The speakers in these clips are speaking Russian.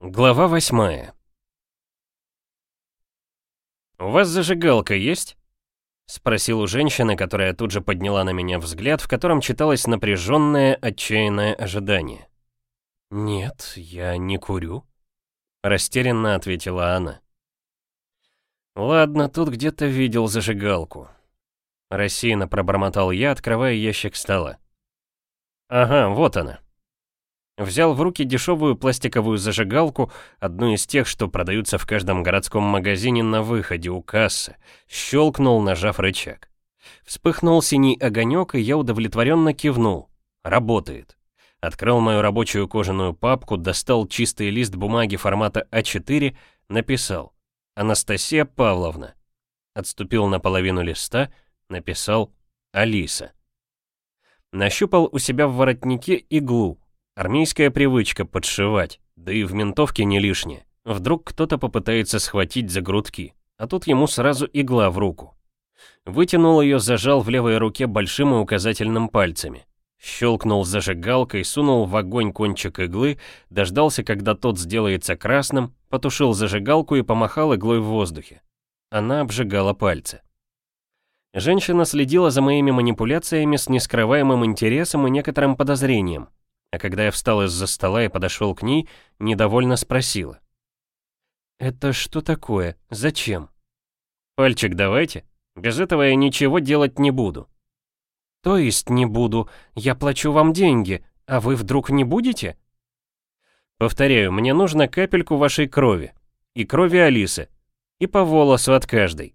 Глава восьмая. «У вас зажигалка есть?» — спросил у женщины, которая тут же подняла на меня взгляд, в котором читалось напряженное, отчаянное ожидание. «Нет, я не курю», — растерянно ответила она. «Ладно, тут где-то видел зажигалку». Рассеянно пробормотал я, открывая ящик стола. «Ага, вот она». Взял в руки дешевую пластиковую зажигалку, одну из тех, что продаются в каждом городском магазине на выходе у кассы, щелкнул, нажав рычаг. Вспыхнул синий огонек, и я удовлетворенно кивнул. Работает. Открыл мою рабочую кожаную папку, достал чистый лист бумаги формата А4, написал «Анастасия Павловна». Отступил на половину листа, написал «Алиса». Нащупал у себя в воротнике иглу, Армейская привычка подшивать, да и в ментовке не лишнее. Вдруг кто-то попытается схватить за грудки, а тут ему сразу игла в руку. Вытянул ее, зажал в левой руке большим и указательным пальцами. Щелкнул зажигалкой, сунул в огонь кончик иглы, дождался, когда тот сделается красным, потушил зажигалку и помахал иглой в воздухе. Она обжигала пальцы. Женщина следила за моими манипуляциями с нескрываемым интересом и некоторым подозрением. А когда я встал из-за стола и подошел к ней, недовольно спросила. «Это что такое? Зачем?» «Пальчик давайте. Без этого я ничего делать не буду». «То есть не буду. Я плачу вам деньги, а вы вдруг не будете?» «Повторяю, мне нужно капельку вашей крови. И крови Алисы. И по волосу от каждой.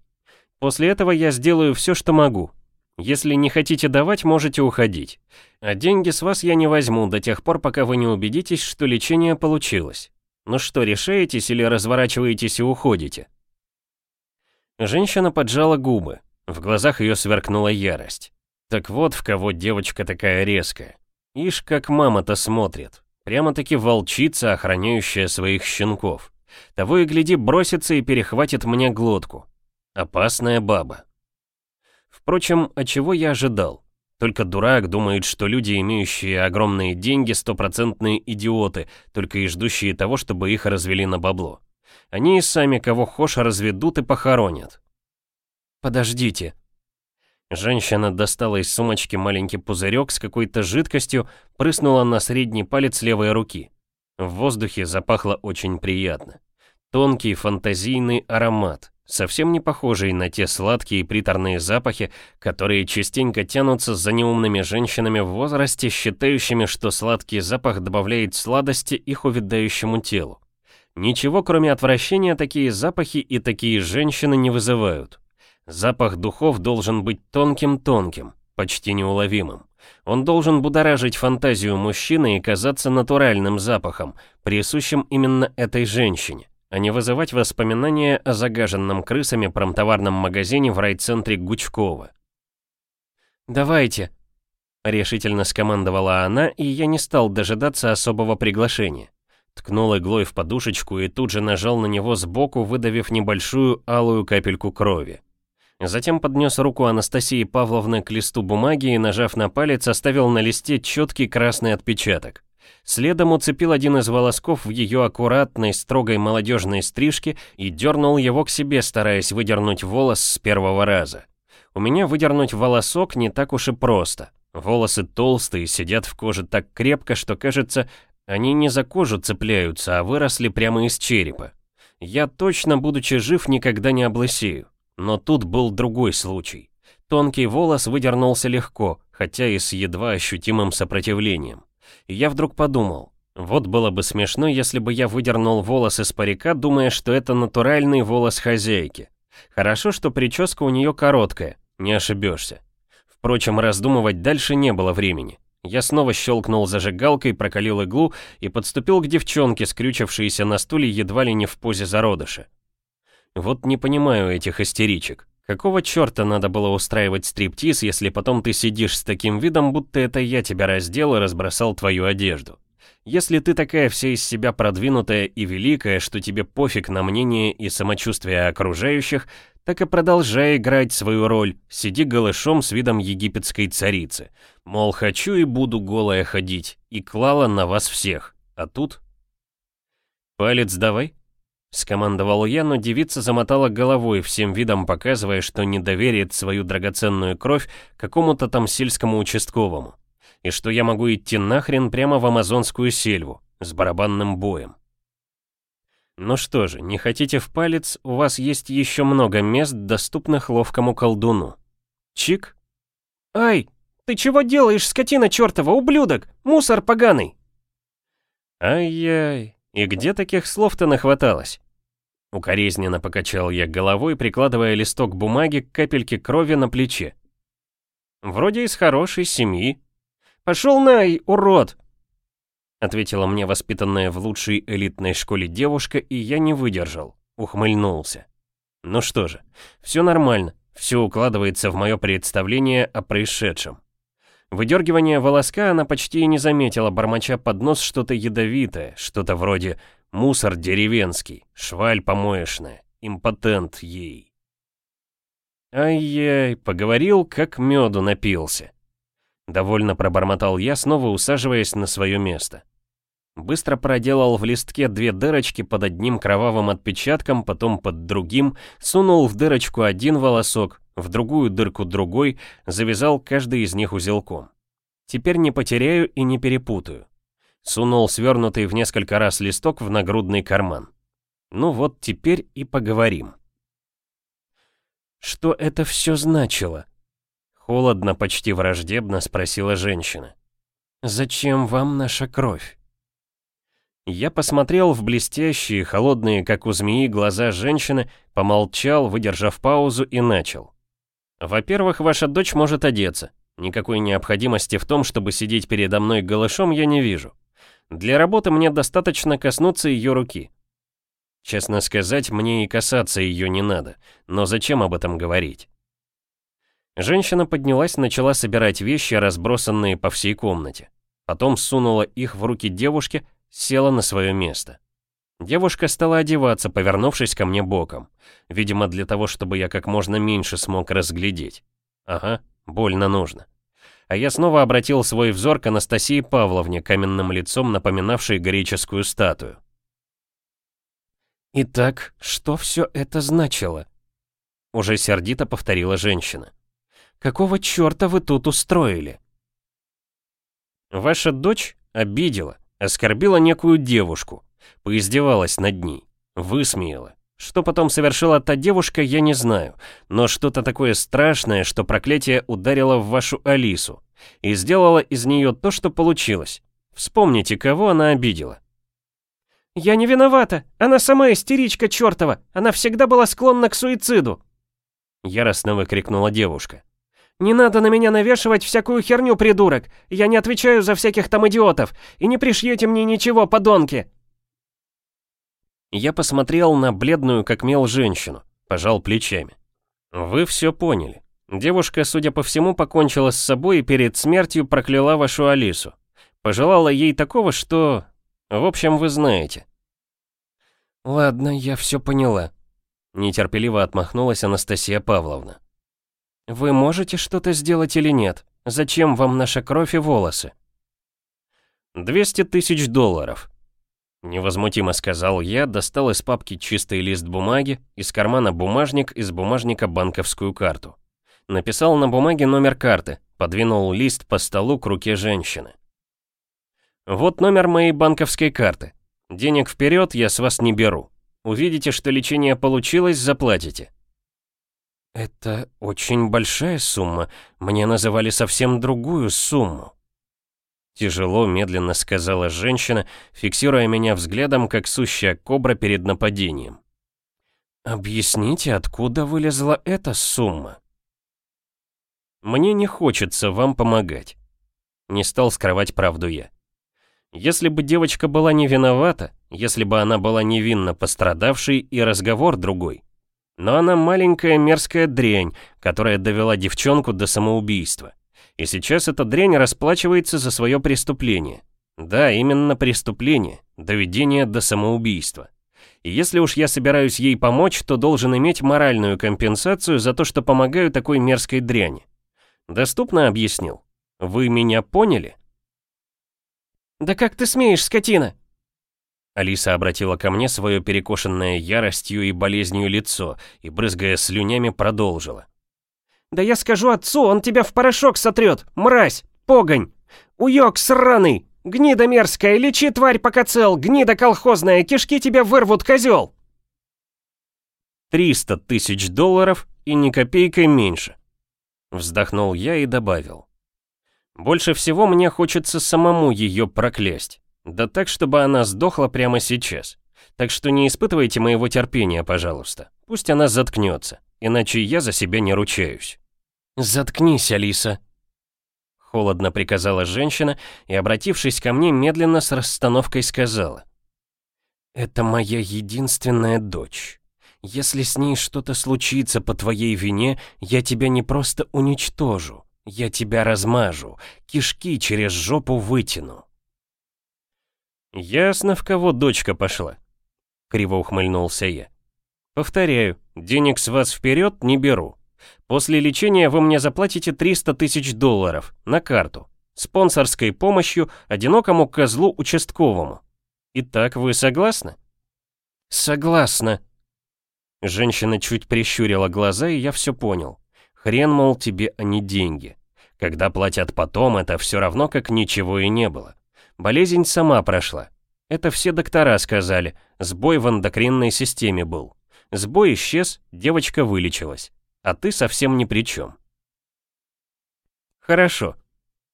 После этого я сделаю все, что могу. Если не хотите давать, можете уходить. А деньги с вас я не возьму до тех пор, пока вы не убедитесь, что лечение получилось. Ну что, решаетесь или разворачиваетесь и уходите?» Женщина поджала губы. В глазах ее сверкнула ярость. Так вот в кого девочка такая резкая. Ишь, как мама-то смотрит. Прямо-таки волчица, охраняющая своих щенков. Того и гляди, бросится и перехватит мне глотку. Опасная баба. Впрочем, а чего я ожидал? Только дурак думает, что люди, имеющие огромные деньги, стопроцентные идиоты, только и ждущие того, чтобы их развели на бабло. Они и сами кого хошь разведут и похоронят. «Подождите». Женщина достала из сумочки маленький пузырек с какой-то жидкостью, прыснула на средний палец левой руки. В воздухе запахло очень приятно. Тонкий фантазийный аромат совсем не похожий на те сладкие и приторные запахи, которые частенько тянутся за неумными женщинами в возрасте, считающими, что сладкий запах добавляет сладости их увядающему телу. Ничего, кроме отвращения, такие запахи и такие женщины не вызывают. Запах духов должен быть тонким-тонким, почти неуловимым. Он должен будоражить фантазию мужчины и казаться натуральным запахом, присущим именно этой женщине а не вызывать воспоминания о загаженном крысами промтоварном магазине в райцентре Гучкова. «Давайте», — решительно скомандовала она, и я не стал дожидаться особого приглашения. Ткнул иглой в подушечку и тут же нажал на него сбоку, выдавив небольшую алую капельку крови. Затем поднес руку Анастасии Павловны к листу бумаги и, нажав на палец, оставил на листе четкий красный отпечаток. Следом уцепил один из волосков в ее аккуратной, строгой молодежной стрижке и дернул его к себе, стараясь выдернуть волос с первого раза. У меня выдернуть волосок не так уж и просто. Волосы толстые, сидят в коже так крепко, что кажется, они не за кожу цепляются, а выросли прямо из черепа. Я точно, будучи жив, никогда не облысею. Но тут был другой случай. Тонкий волос выдернулся легко, хотя и с едва ощутимым сопротивлением. И я вдруг подумал, вот было бы смешно, если бы я выдернул волос из парика, думая, что это натуральный волос хозяйки. Хорошо, что прическа у нее короткая, не ошибешься. Впрочем, раздумывать дальше не было времени. Я снова щелкнул зажигалкой, прокалил иглу и подступил к девчонке, скрючившейся на стуле едва ли не в позе зародыша. Вот не понимаю этих истеричек. Какого черта надо было устраивать стриптиз, если потом ты сидишь с таким видом, будто это я тебя раздел и разбросал твою одежду? Если ты такая вся из себя продвинутая и великая, что тебе пофиг на мнение и самочувствие окружающих, так и продолжай играть свою роль, сиди голышом с видом египетской царицы. Мол, хочу и буду голая ходить, и клала на вас всех. А тут... «Палец давай», — скомандовал я, но девица замотала головой, всем видом показывая, что не доверит свою драгоценную кровь какому-то там сельскому участковому, и что я могу идти нахрен прямо в амазонскую сельву с барабанным боем. Ну что же, не хотите в палец, у вас есть еще много мест, доступных ловкому колдуну. Чик. Ай, ты чего делаешь, скотина чертова, ублюдок, мусор поганый? Ай-яй, и где таких слов-то нахваталось? Укоризненно покачал я головой, прикладывая листок бумаги к капельке крови на плече. Вроде из хорошей семьи. Пошел най, урод! ответила мне воспитанная в лучшей элитной школе девушка, и я не выдержал, ухмыльнулся. Ну что же, все нормально, все укладывается в мое представление о происшедшем. Выдергивание волоска она почти не заметила, бормоча под нос что-то ядовитое, что-то вроде «мусор деревенский», «шваль помоечная», «импотент ей». Ай-яй, поговорил, как меду напился. Довольно пробормотал я, снова усаживаясь на свое место. Быстро проделал в листке две дырочки под одним кровавым отпечатком, потом под другим, сунул в дырочку один волосок, в другую дырку другой, завязал каждый из них узелком. Теперь не потеряю и не перепутаю. Сунул свернутый в несколько раз листок в нагрудный карман. Ну вот теперь и поговорим. Что это все значило? Холодно, почти враждебно спросила женщина. Зачем вам наша кровь? Я посмотрел в блестящие, холодные, как у змеи, глаза женщины, помолчал, выдержав паузу и начал. «Во-первых, ваша дочь может одеться. Никакой необходимости в том, чтобы сидеть передо мной голышом, я не вижу. Для работы мне достаточно коснуться ее руки. Честно сказать, мне и касаться ее не надо, но зачем об этом говорить?» Женщина поднялась, начала собирать вещи, разбросанные по всей комнате. Потом сунула их в руки девушке, села на свое место. Девушка стала одеваться, повернувшись ко мне боком. Видимо, для того, чтобы я как можно меньше смог разглядеть. Ага, больно нужно. А я снова обратил свой взор к Анастасии Павловне, каменным лицом напоминавшей греческую статую. «Итак, что все это значило?» Уже сердито повторила женщина. «Какого черта вы тут устроили?» «Ваша дочь обидела, Оскорбила некую девушку, поиздевалась над ней, высмеяла. Что потом совершила та девушка, я не знаю, но что-то такое страшное, что проклятие ударило в вашу Алису и сделало из нее то, что получилось. Вспомните, кого она обидела. «Я не виновата! Она сама истеричка чертова! Она всегда была склонна к суициду!» Яростно выкрикнула девушка. Не надо на меня навешивать всякую херню, придурок. Я не отвечаю за всяких там идиотов. И не пришьете мне ничего, подонки. Я посмотрел на бледную, как мел, женщину. Пожал плечами. Вы все поняли. Девушка, судя по всему, покончила с собой и перед смертью прокляла вашу Алису. Пожелала ей такого, что... В общем, вы знаете. Ладно, я все поняла. Нетерпеливо отмахнулась Анастасия Павловна. «Вы можете что-то сделать или нет? Зачем вам наша кровь и волосы?» «200 тысяч долларов», — невозмутимо сказал я, достал из папки чистый лист бумаги, из кармана бумажник, из бумажника банковскую карту. Написал на бумаге номер карты, подвинул лист по столу к руке женщины. «Вот номер моей банковской карты. Денег вперед я с вас не беру. Увидите, что лечение получилось, заплатите. «Это очень большая сумма. Мне называли совсем другую сумму». Тяжело, медленно сказала женщина, фиксируя меня взглядом, как сущая кобра перед нападением. «Объясните, откуда вылезла эта сумма?» «Мне не хочется вам помогать», — не стал скрывать правду я. Если бы девочка была не виновата, если бы она была невинно пострадавшей и разговор другой, но она маленькая мерзкая дрянь, которая довела девчонку до самоубийства. И сейчас эта дрянь расплачивается за свое преступление. Да, именно преступление, доведение до самоубийства. И если уж я собираюсь ей помочь, то должен иметь моральную компенсацию за то, что помогаю такой мерзкой дряни. Доступно объяснил? Вы меня поняли? «Да как ты смеешь, скотина?» Алиса обратила ко мне свое перекошенное яростью и болезнью лицо и, брызгая слюнями, продолжила. «Да я скажу отцу, он тебя в порошок сотрет! Мразь! Погонь! Уёк сраный! Гнида мерзкая! Лечи, тварь, пока цел! Гнида колхозная! Кишки тебя вырвут, козел!» «Триста тысяч долларов и ни копейкой меньше!» Вздохнул я и добавил. «Больше всего мне хочется самому ее проклясть. Да так, чтобы она сдохла прямо сейчас. Так что не испытывайте моего терпения, пожалуйста. Пусть она заткнется, иначе я за себя не ручаюсь». «Заткнись, Алиса», — холодно приказала женщина и, обратившись ко мне, медленно с расстановкой сказала. «Это моя единственная дочь. Если с ней что-то случится по твоей вине, я тебя не просто уничтожу, я тебя размажу, кишки через жопу вытяну». «Ясно, в кого дочка пошла», — криво ухмыльнулся я. «Повторяю, денег с вас вперед не беру. После лечения вы мне заплатите 300 тысяч долларов на карту, спонсорской помощью одинокому козлу участковому. Итак, вы согласны?» «Согласна», Женщина чуть прищурила глаза, и я все понял. Хрен, мол, тебе, а не деньги. Когда платят потом, это все равно, как ничего и не было. Болезнь сама прошла. Это все доктора сказали. Сбой в эндокринной системе был. Сбой исчез, девочка вылечилась. А ты совсем ни при чем. Хорошо.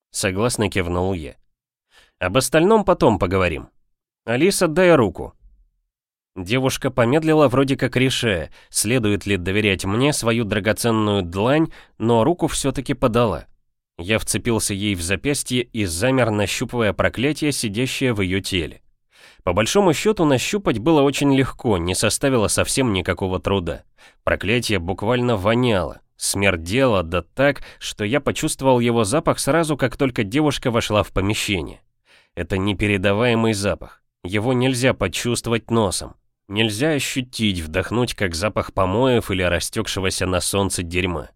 Согласно кивнул я. Об остальном потом поговорим. Алиса, дай руку. Девушка помедлила вроде как решая, следует ли доверять мне свою драгоценную длань, но руку все-таки подала. Я вцепился ей в запястье и замер, нащупывая проклятие, сидящее в ее теле. По большому счету, нащупать было очень легко, не составило совсем никакого труда. Проклятие буквально воняло, смердело, да так, что я почувствовал его запах сразу, как только девушка вошла в помещение. Это непередаваемый запах. Его нельзя почувствовать носом. Нельзя ощутить, вдохнуть как запах помоев или растекшегося на солнце дерьма.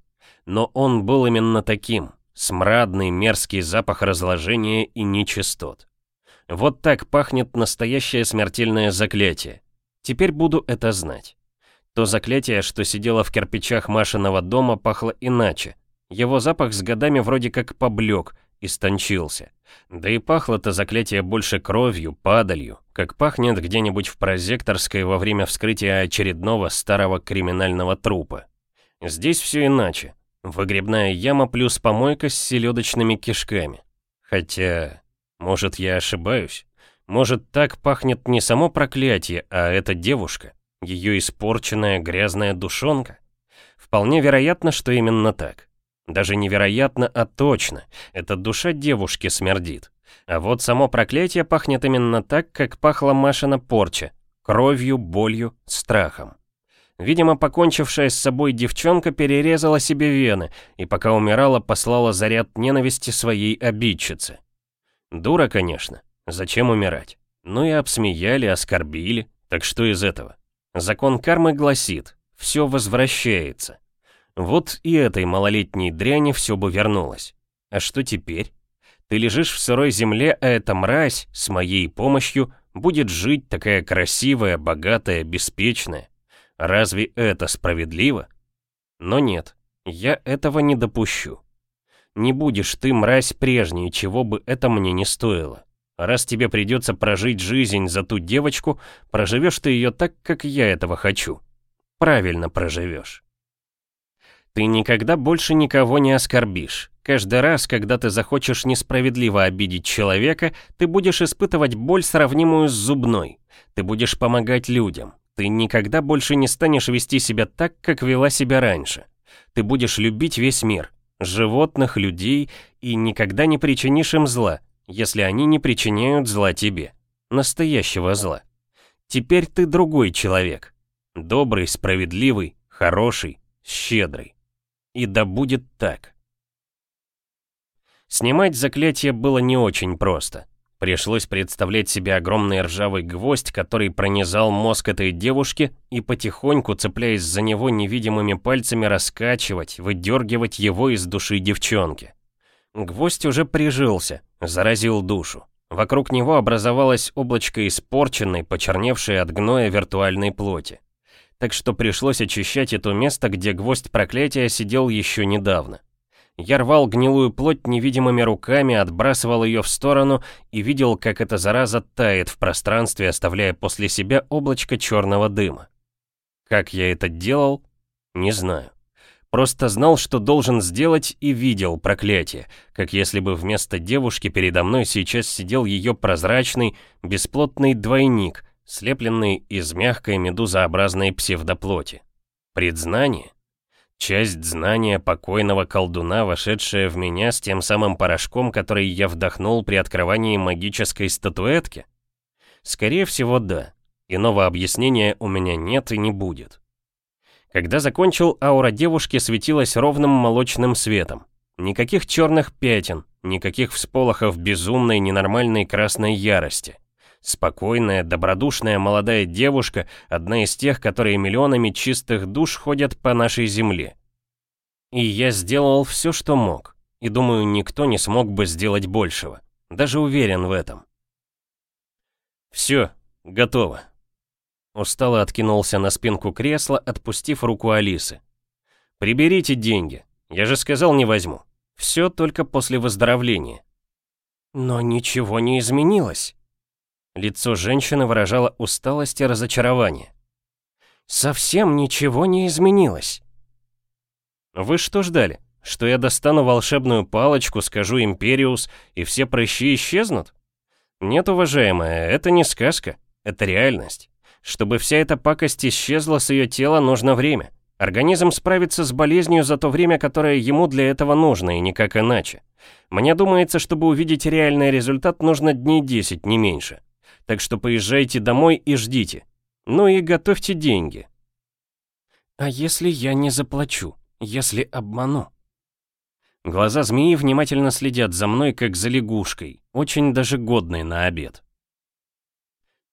Но он был именно таким. Смрадный, мерзкий запах разложения и нечистот. Вот так пахнет настоящее смертельное заклятие. Теперь буду это знать. То заклятие, что сидело в кирпичах Машиного дома, пахло иначе. Его запах с годами вроде как поблек, истончился. Да и пахло-то заклятие больше кровью, падалью, как пахнет где-нибудь в прозекторской во время вскрытия очередного старого криминального трупа. Здесь все иначе. Выгребная яма плюс помойка с селедочными кишками. Хотя, может я ошибаюсь? Может так пахнет не само проклятие, а эта девушка, ее испорченная грязная душонка? Вполне вероятно, что именно так. Даже невероятно, а точно. Эта душа девушки смердит. А вот само проклятие пахнет именно так, как пахла Машина порча. Кровью, болью, страхом. Видимо, покончившая с собой девчонка перерезала себе вены и пока умирала, послала заряд ненависти своей обидчице. Дура, конечно. Зачем умирать? Ну и обсмеяли, оскорбили. Так что из этого? Закон кармы гласит, все возвращается. Вот и этой малолетней дряни все бы вернулось. А что теперь? Ты лежишь в сырой земле, а эта мразь, с моей помощью, будет жить такая красивая, богатая, беспечная. Разве это справедливо? Но нет, я этого не допущу. Не будешь ты, мразь, прежней, чего бы это мне не стоило. Раз тебе придется прожить жизнь за ту девочку, проживешь ты ее так, как я этого хочу. Правильно проживешь. Ты никогда больше никого не оскорбишь. Каждый раз, когда ты захочешь несправедливо обидеть человека, ты будешь испытывать боль, сравнимую с зубной. Ты будешь помогать людям. Ты никогда больше не станешь вести себя так, как вела себя раньше. Ты будешь любить весь мир, животных, людей, и никогда не причинишь им зла, если они не причиняют зла тебе. Настоящего зла. Теперь ты другой человек. Добрый, справедливый, хороший, щедрый. И да будет так. Снимать заклятие было не очень просто. Пришлось представлять себе огромный ржавый гвоздь, который пронизал мозг этой девушки и потихоньку, цепляясь за него невидимыми пальцами, раскачивать, выдергивать его из души девчонки. Гвоздь уже прижился, заразил душу. Вокруг него образовалось облачко испорченной, почерневшей от гноя виртуальной плоти. Так что пришлось очищать это место, где гвоздь проклятия сидел еще недавно. Я рвал гнилую плоть невидимыми руками, отбрасывал ее в сторону и видел, как эта зараза тает в пространстве, оставляя после себя облачко черного дыма. Как я это делал, не знаю. Просто знал, что должен сделать и видел проклятие, как если бы вместо девушки передо мной сейчас сидел ее прозрачный, бесплотный двойник, слепленный из мягкой медузообразной псевдоплоти. Предзнание? Часть знания покойного колдуна, вошедшая в меня с тем самым порошком, который я вдохнул при открывании магической статуэтки? Скорее всего, да. Иного объяснения у меня нет и не будет. Когда закончил, аура девушки светилась ровным молочным светом. Никаких черных пятен, никаких всполохов безумной, ненормальной красной ярости. Спокойная, добродушная молодая девушка, одна из тех, которые миллионами чистых душ ходят по нашей земле. И я сделал все, что мог. И думаю, никто не смог бы сделать большего. Даже уверен в этом. Все, готово. Устало откинулся на спинку кресла, отпустив руку Алисы. «Приберите деньги. Я же сказал, не возьму. Все только после выздоровления». «Но ничего не изменилось». Лицо женщины выражало усталость и разочарование. «Совсем ничего не изменилось». «Вы что ждали? Что я достану волшебную палочку, скажу «Империус» и все прыщи исчезнут? Нет, уважаемая, это не сказка, это реальность. Чтобы вся эта пакость исчезла с ее тела, нужно время. Организм справится с болезнью за то время, которое ему для этого нужно, и никак иначе. Мне думается, чтобы увидеть реальный результат, нужно дней 10, не меньше. Так что поезжайте домой и ждите. Ну и готовьте деньги. А если я не заплачу? Если обману? Глаза змеи внимательно следят за мной, как за лягушкой, очень даже годной на обед.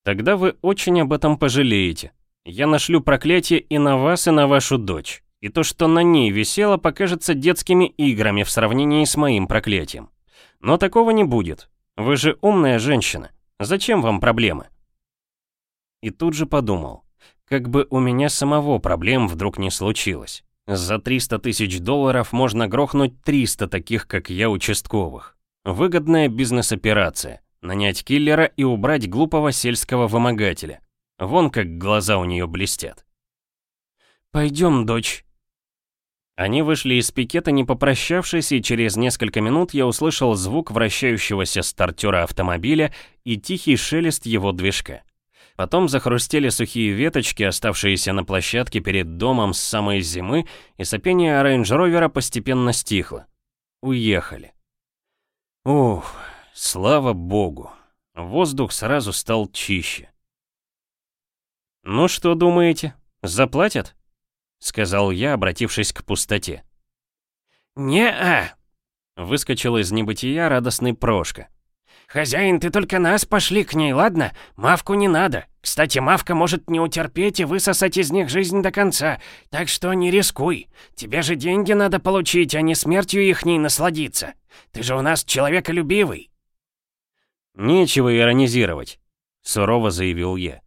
Тогда вы очень об этом пожалеете. Я нашлю проклятие и на вас, и на вашу дочь. И то, что на ней висело, покажется детскими играми в сравнении с моим проклятием. Но такого не будет. Вы же умная женщина. Зачем вам проблемы? И тут же подумал, как бы у меня самого проблем вдруг не случилось. За 300 тысяч долларов можно грохнуть 300 таких, как я, участковых. Выгодная бизнес-операция. Нанять киллера и убрать глупого сельского вымогателя. Вон как глаза у нее блестят. «Пойдем, дочь». Они вышли из пикета, не попрощавшись, и через несколько минут я услышал звук вращающегося стартера автомобиля и тихий шелест его движка. Потом захрустели сухие веточки, оставшиеся на площадке перед домом с самой зимы, и сопение рейндж-ровера постепенно стихло. Уехали. Ух, Слава богу. Воздух сразу стал чище. «Ну что думаете, заплатят?» — сказал я, обратившись к пустоте. «Не-а!» — выскочил из небытия радостный Прошка. «Хозяин, ты только нас пошли к ней, ладно? Мавку не надо. Кстати, Мавка может не утерпеть и высосать из них жизнь до конца, так что не рискуй. Тебе же деньги надо получить, а не смертью их ней насладиться. Ты же у нас человеколюбивый». «Нечего иронизировать», — сурово заявил я.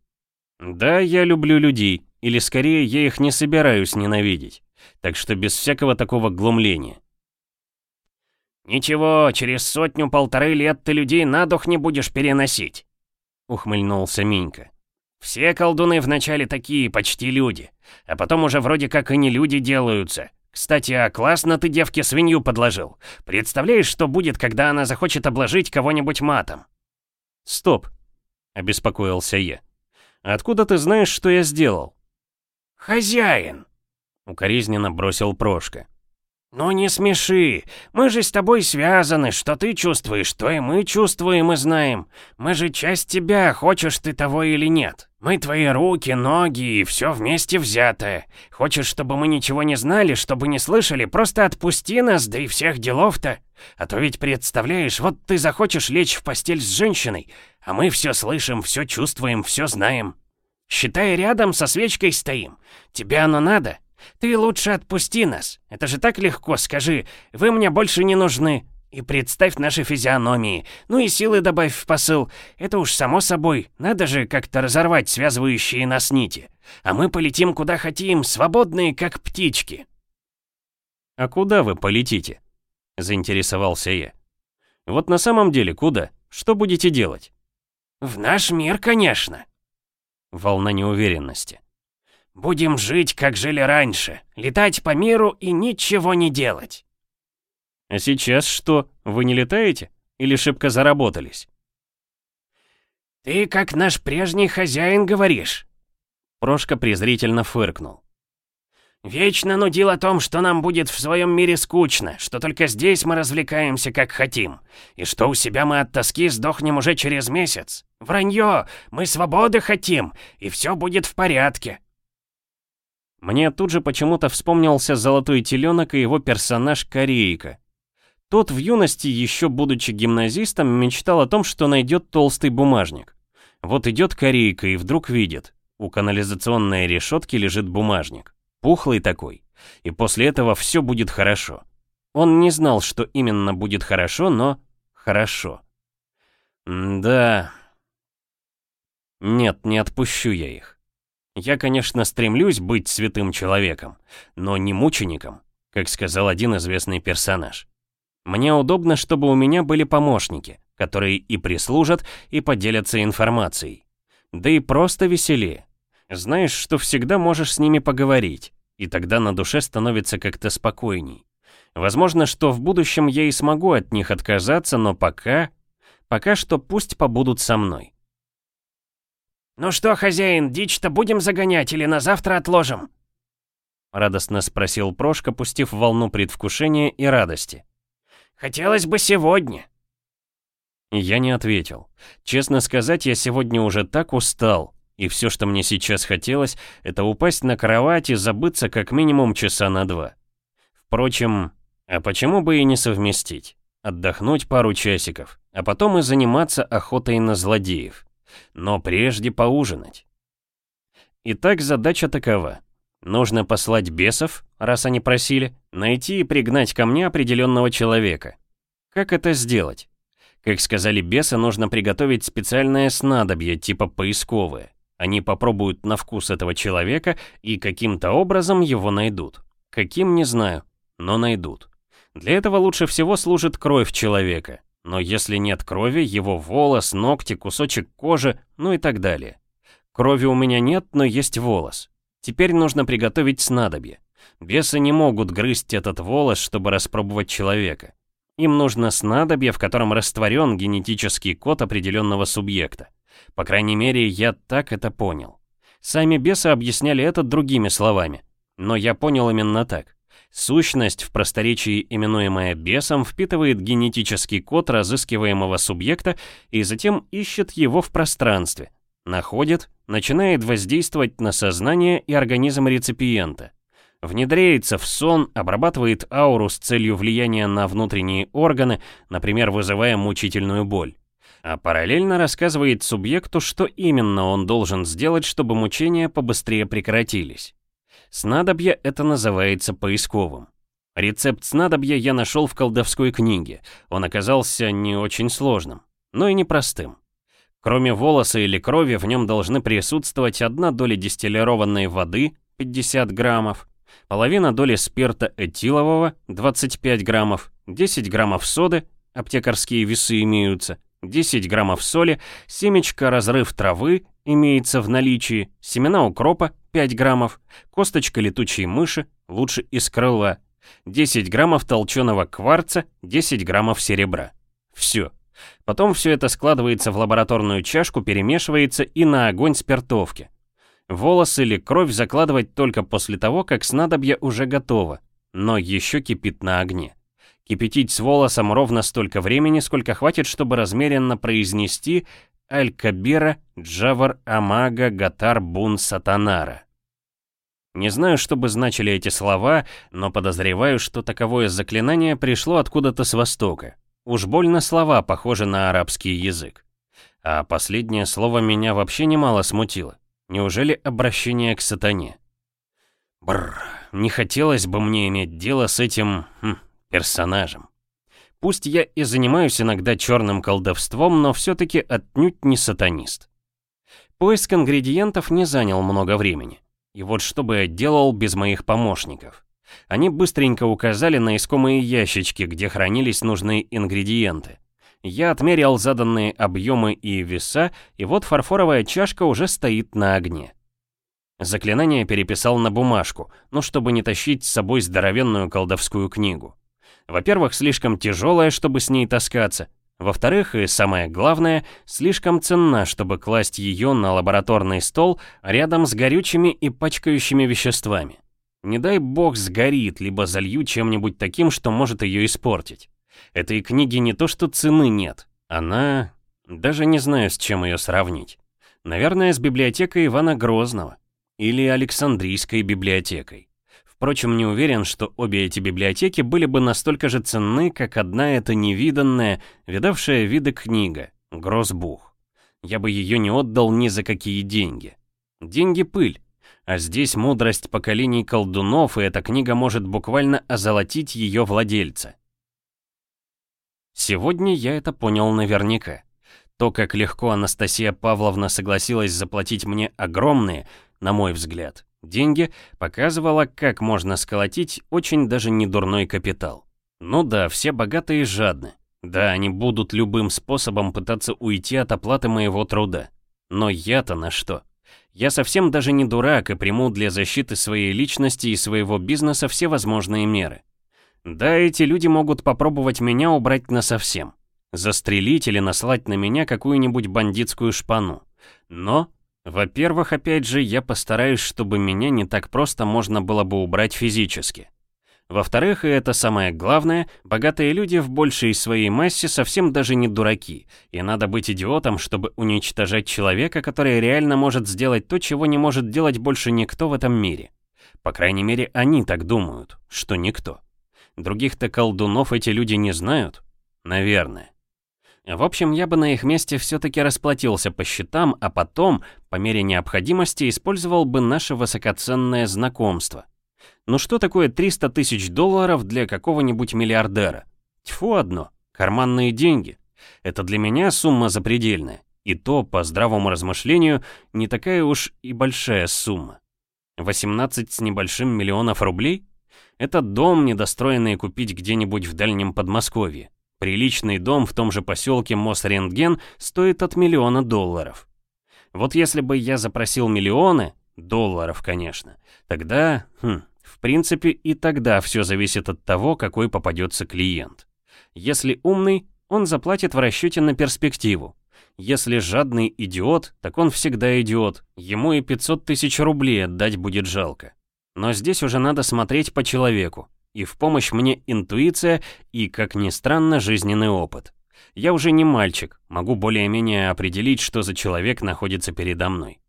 «Да, я люблю людей, или скорее я их не собираюсь ненавидеть, так что без всякого такого глумления». «Ничего, через сотню-полторы лет ты людей на дух не будешь переносить», — ухмыльнулся Минька. «Все колдуны вначале такие, почти люди, а потом уже вроде как и не люди делаются. Кстати, а классно ты девке свинью подложил. Представляешь, что будет, когда она захочет обложить кого-нибудь матом?» «Стоп!» — обеспокоился я. «Откуда ты знаешь, что я сделал?» «Хозяин!» — укоризненно бросил Прошка. «Ну не смеши, мы же с тобой связаны, что ты чувствуешь, то и мы чувствуем и знаем. Мы же часть тебя, хочешь ты того или нет. Мы твои руки, ноги и все вместе взятое. Хочешь, чтобы мы ничего не знали, чтобы не слышали, просто отпусти нас, да и всех делов-то. А то ведь представляешь, вот ты захочешь лечь в постель с женщиной, а мы все слышим, все чувствуем, все знаем. Считай, рядом со свечкой стоим. Тебе оно надо? Ты лучше отпусти нас. Это же так легко, скажи. Вы мне больше не нужны. И представь наши физиономии, ну и силы добавь в посыл. Это уж само собой, надо же как-то разорвать связывающие нас нити. А мы полетим куда хотим, свободные как птички. «А куда вы полетите?» — заинтересовался я. «Вот на самом деле куда? Что будете делать?» «В наш мир, конечно». Волна неуверенности. «Будем жить, как жили раньше, летать по миру и ничего не делать». А сейчас что, вы не летаете? Или шибко заработались? Ты как наш прежний хозяин говоришь. Прошка презрительно фыркнул. Вечно нудил о том, что нам будет в своем мире скучно, что только здесь мы развлекаемся как хотим, и что у себя мы от тоски сдохнем уже через месяц. Вранье! Мы свободы хотим, и все будет в порядке. Мне тут же почему-то вспомнился золотой теленок и его персонаж Корейка. Тот в юности, еще будучи гимназистом, мечтал о том, что найдет толстый бумажник. Вот идет корейка и вдруг видит, у канализационной решетки лежит бумажник. Пухлый такой. И после этого все будет хорошо. Он не знал, что именно будет хорошо, но хорошо. Да. Нет, не отпущу я их. Я, конечно, стремлюсь быть святым человеком, но не мучеником, как сказал один известный персонаж. Мне удобно, чтобы у меня были помощники, которые и прислужат, и поделятся информацией. Да и просто веселее. Знаешь, что всегда можешь с ними поговорить, и тогда на душе становится как-то спокойней. Возможно, что в будущем я и смогу от них отказаться, но пока... Пока что пусть побудут со мной. «Ну что, хозяин, дичь-то будем загонять или на завтра отложим?» Радостно спросил Прошка, пустив волну предвкушения и радости. Хотелось бы сегодня. Я не ответил. Честно сказать, я сегодня уже так устал, и все, что мне сейчас хотелось, это упасть на кровать и забыться как минимум часа на два. Впрочем, а почему бы и не совместить? Отдохнуть пару часиков, а потом и заниматься охотой на злодеев. Но прежде поужинать. Итак, задача такова. Нужно послать бесов, раз они просили, найти и пригнать ко мне определенного человека. Как это сделать? Как сказали бесы, нужно приготовить специальное снадобье, типа поисковое. Они попробуют на вкус этого человека и каким-то образом его найдут. Каким, не знаю, но найдут. Для этого лучше всего служит кровь человека. Но если нет крови, его волос, ногти, кусочек кожи, ну и так далее. Крови у меня нет, но есть волос. Теперь нужно приготовить снадобье. Бесы не могут грызть этот волос, чтобы распробовать человека. Им нужно снадобье, в котором растворен генетический код определенного субъекта. По крайней мере, я так это понял. Сами бесы объясняли это другими словами. Но я понял именно так. Сущность, в просторечии именуемая бесом, впитывает генетический код разыскиваемого субъекта и затем ищет его в пространстве, находит, начинает воздействовать на сознание и организм реципиента. Внедряется в сон, обрабатывает ауру с целью влияния на внутренние органы, например, вызывая мучительную боль. А параллельно рассказывает субъекту, что именно он должен сделать, чтобы мучения побыстрее прекратились. Снадобье это называется поисковым. Рецепт снадобья я нашел в колдовской книге. Он оказался не очень сложным, но и непростым. Кроме волоса или крови, в нем должны присутствовать одна доля дистиллированной воды, 50 граммов, половина доли спирта этилового, 25 граммов, 10 граммов соды, аптекарские весы имеются, 10 граммов соли, семечко разрыв травы имеется в наличии, семена укропа 5 граммов, косточка летучей мыши, лучше из крыла, 10 граммов толченого кварца, 10 граммов серебра. Все. Потом все это складывается в лабораторную чашку, перемешивается и на огонь спиртовки. Волос или кровь закладывать только после того, как снадобье уже готово, но еще кипит на огне. Кипятить с волосом ровно столько времени, сколько хватит, чтобы размеренно произнести «Аль-Кабира Джавар Амага Гатар Бун Сатанара». Не знаю, что бы значили эти слова, но подозреваю, что таковое заклинание пришло откуда-то с востока. Уж больно слова похожи на арабский язык. А последнее слово меня вообще немало смутило. Неужели обращение к сатане? Бррр, не хотелось бы мне иметь дело с этим... Хм, персонажем. Пусть я и занимаюсь иногда черным колдовством, но все-таки отнюдь не сатанист. Поиск ингредиентов не занял много времени. И вот что бы я делал без моих помощников. Они быстренько указали на искомые ящички, где хранились нужные ингредиенты. Я отмерил заданные объемы и веса, и вот фарфоровая чашка уже стоит на огне. Заклинание переписал на бумажку, ну чтобы не тащить с собой здоровенную колдовскую книгу. Во-первых, слишком тяжелая, чтобы с ней таскаться. Во-вторых, и самое главное, слишком ценна, чтобы класть ее на лабораторный стол рядом с горючими и пачкающими веществами. Не дай бог сгорит, либо залью чем-нибудь таким, что может ее испортить. Этой книги не то что цены нет, она... Даже не знаю, с чем ее сравнить. Наверное, с библиотекой Ивана Грозного. Или Александрийской библиотекой. Впрочем, не уверен, что обе эти библиотеки были бы настолько же ценны, как одна эта невиданная, видавшая виды книга, Грозбух. Я бы ее не отдал ни за какие деньги. Деньги — пыль. А здесь мудрость поколений колдунов, и эта книга может буквально озолотить ее владельца. Сегодня я это понял наверняка. То, как легко Анастасия Павловна согласилась заплатить мне огромные, на мой взгляд, деньги, показывало, как можно сколотить очень даже недурной капитал. Ну да, все богатые и жадны. Да, они будут любым способом пытаться уйти от оплаты моего труда. Но я-то на что? Я совсем даже не дурак и приму для защиты своей личности и своего бизнеса все возможные меры. Да, эти люди могут попробовать меня убрать насовсем. Застрелить или наслать на меня какую-нибудь бандитскую шпану. Но, во-первых, опять же, я постараюсь, чтобы меня не так просто можно было бы убрать физически. Во-вторых, и это самое главное, богатые люди в большей своей массе совсем даже не дураки, и надо быть идиотом, чтобы уничтожать человека, который реально может сделать то, чего не может делать больше никто в этом мире. По крайней мере, они так думают, что никто. Других-то колдунов эти люди не знают? Наверное. В общем, я бы на их месте все-таки расплатился по счетам, а потом, по мере необходимости, использовал бы наше высокоценное знакомство. Ну что такое 300 тысяч долларов для какого-нибудь миллиардера? Тьфу одно, карманные деньги. Это для меня сумма запредельная. И то, по здравому размышлению, не такая уж и большая сумма. 18 с небольшим миллионов рублей? Этот дом, недостроенный купить где-нибудь в дальнем Подмосковье. Приличный дом в том же поселке Мосрентген стоит от миллиона долларов. Вот если бы я запросил миллионы, долларов, конечно, тогда, хм, в принципе, и тогда все зависит от того, какой попадется клиент. Если умный, он заплатит в расчете на перспективу. Если жадный идиот, так он всегда идиот, ему и 500 тысяч рублей отдать будет жалко. Но здесь уже надо смотреть по человеку. И в помощь мне интуиция и, как ни странно, жизненный опыт. Я уже не мальчик, могу более-менее определить, что за человек находится передо мной.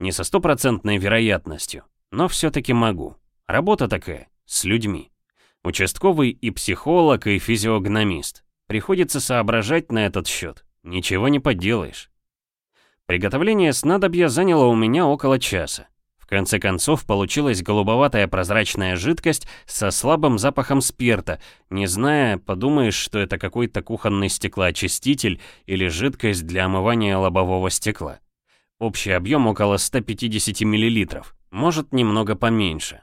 Не со стопроцентной вероятностью, но все-таки могу. Работа такая, с людьми. Участковый и психолог, и физиогномист. Приходится соображать на этот счет. Ничего не поделаешь. Приготовление снадобья заняло у меня около часа конце концов получилась голубоватая прозрачная жидкость со слабым запахом спирта. Не зная, подумаешь, что это какой-то кухонный стеклоочиститель или жидкость для омывания лобового стекла. Общий объем около 150 мл, может немного поменьше.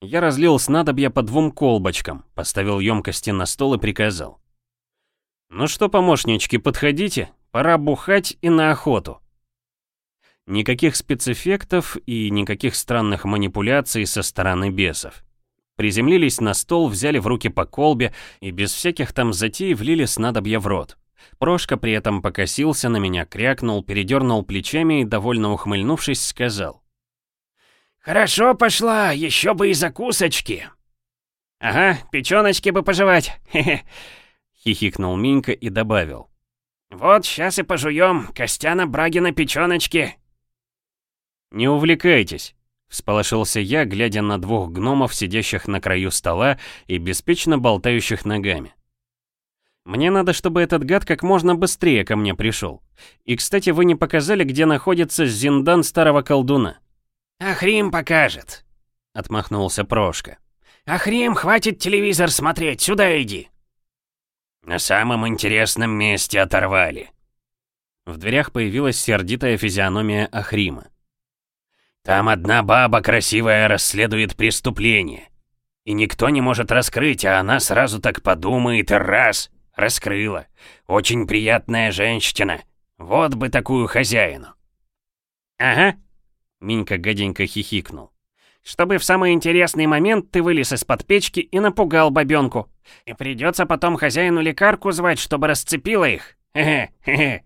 Я разлил снадобья по двум колбочкам, поставил емкости на стол и приказал. «Ну что, помощнички, подходите, пора бухать и на охоту». Никаких спецэффектов и никаких странных манипуляций со стороны бесов. Приземлились на стол, взяли в руки по колбе и без всяких там затей влили снадобья в рот. Прошка при этом покосился на меня, крякнул, передернул плечами и, довольно ухмыльнувшись, сказал. «Хорошо пошла, еще бы и закусочки!» «Ага, печеночки бы пожевать, хе-хе!» Хихикнул Минька и добавил. «Вот, сейчас и пожуем, Костяна Брагина печеночки, «Не увлекайтесь», — всполошился я, глядя на двух гномов, сидящих на краю стола и беспечно болтающих ногами. «Мне надо, чтобы этот гад как можно быстрее ко мне пришел. И, кстати, вы не показали, где находится Зиндан старого колдуна». «Ахрим покажет», — отмахнулся Прошка. «Ахрим, хватит телевизор смотреть, сюда иди». На самом интересном месте оторвали». В дверях появилась сердитая физиономия Ахрима. «Там одна баба красивая расследует преступление. И никто не может раскрыть, а она сразу так подумает и раз, раскрыла. Очень приятная женщина. Вот бы такую хозяину». «Ага», — Минька гаденько хихикнул. «Чтобы в самый интересный момент ты вылез из-под печки и напугал бабёнку. И придется потом хозяину лекарку звать, чтобы расцепила их. Хе-хе,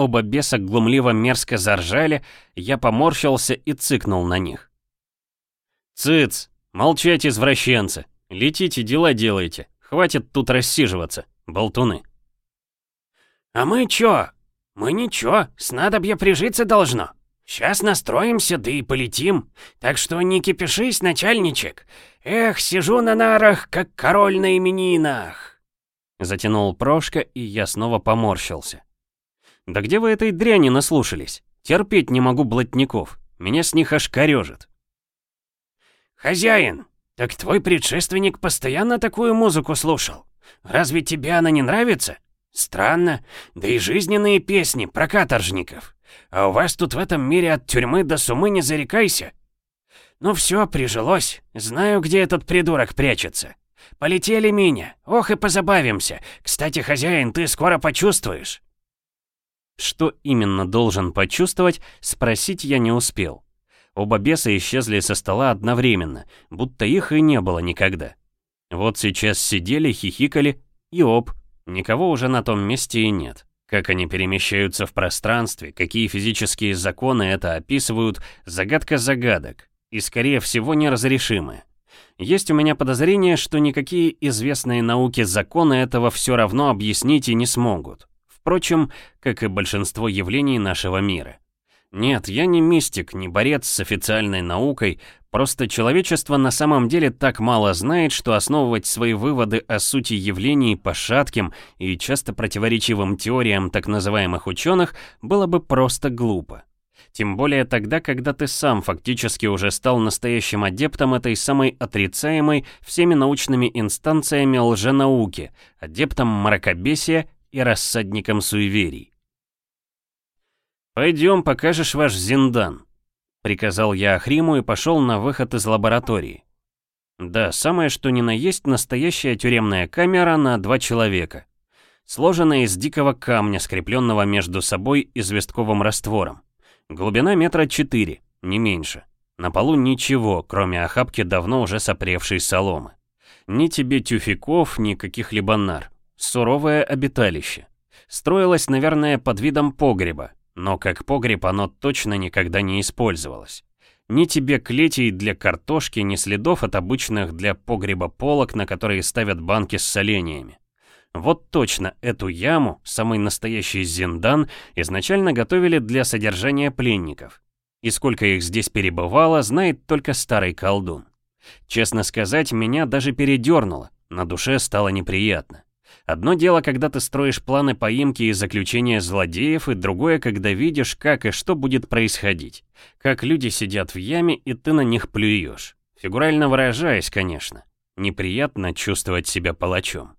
Оба беса глумливо мерзко заржали, я поморщился и цыкнул на них. «Цыц! Молчать, извращенцы! Летите, дела делайте! Хватит тут рассиживаться, болтуны!» «А мы чё? Мы ничего, снадобье прижиться должно. Сейчас настроимся, да и полетим. Так что не кипишись, начальничек. Эх, сижу на нарах, как король на именинах!» Затянул Прошка, и я снова поморщился. «Да где вы этой дряни наслушались? Терпеть не могу блатников. Меня с них аж корёжит». «Хозяин, так твой предшественник постоянно такую музыку слушал. Разве тебе она не нравится? Странно, да и жизненные песни про каторжников. А у вас тут в этом мире от тюрьмы до сумы не зарекайся. Ну все, прижилось. Знаю, где этот придурок прячется. Полетели меня. Ох и позабавимся. Кстати, хозяин, ты скоро почувствуешь. Что именно должен почувствовать, спросить я не успел. Оба беса исчезли со стола одновременно, будто их и не было никогда. Вот сейчас сидели, хихикали, и оп, никого уже на том месте и нет. Как они перемещаются в пространстве, какие физические законы это описывают, загадка загадок, и скорее всего неразрешимая. Есть у меня подозрение, что никакие известные науки законы этого все равно объяснить и не смогут. Впрочем, как и большинство явлений нашего мира. Нет, я не мистик, не борец с официальной наукой, просто человечество на самом деле так мало знает, что основывать свои выводы о сути явлений по шатким и часто противоречивым теориям так называемых ученых было бы просто глупо. Тем более тогда, когда ты сам фактически уже стал настоящим адептом этой самой отрицаемой всеми научными инстанциями лженауки, адептом мракобесия и рассадником суеверий. «Пойдем, покажешь ваш Зиндан», — приказал я Ахриму и пошел на выход из лаборатории. Да, самое что ни на есть настоящая тюремная камера на два человека, сложенная из дикого камня, скрепленного между собой известковым раствором. Глубина метра четыре, не меньше. На полу ничего, кроме охапки давно уже сопревшей соломы. Ни тебе тюфяков, ни каких-либо нар. Суровое обиталище. Строилось, наверное, под видом погреба, но как погреб оно точно никогда не использовалось. Ни тебе клетий для картошки, ни следов от обычных для погреба полок, на которые ставят банки с солениями. Вот точно эту яму, самый настоящий зиндан, изначально готовили для содержания пленников. И сколько их здесь перебывало, знает только старый колдун. Честно сказать, меня даже передернуло, на душе стало неприятно. Одно дело, когда ты строишь планы поимки и заключения злодеев, и другое, когда видишь, как и что будет происходить. Как люди сидят в яме, и ты на них плюешь. Фигурально выражаясь, конечно. Неприятно чувствовать себя палачом.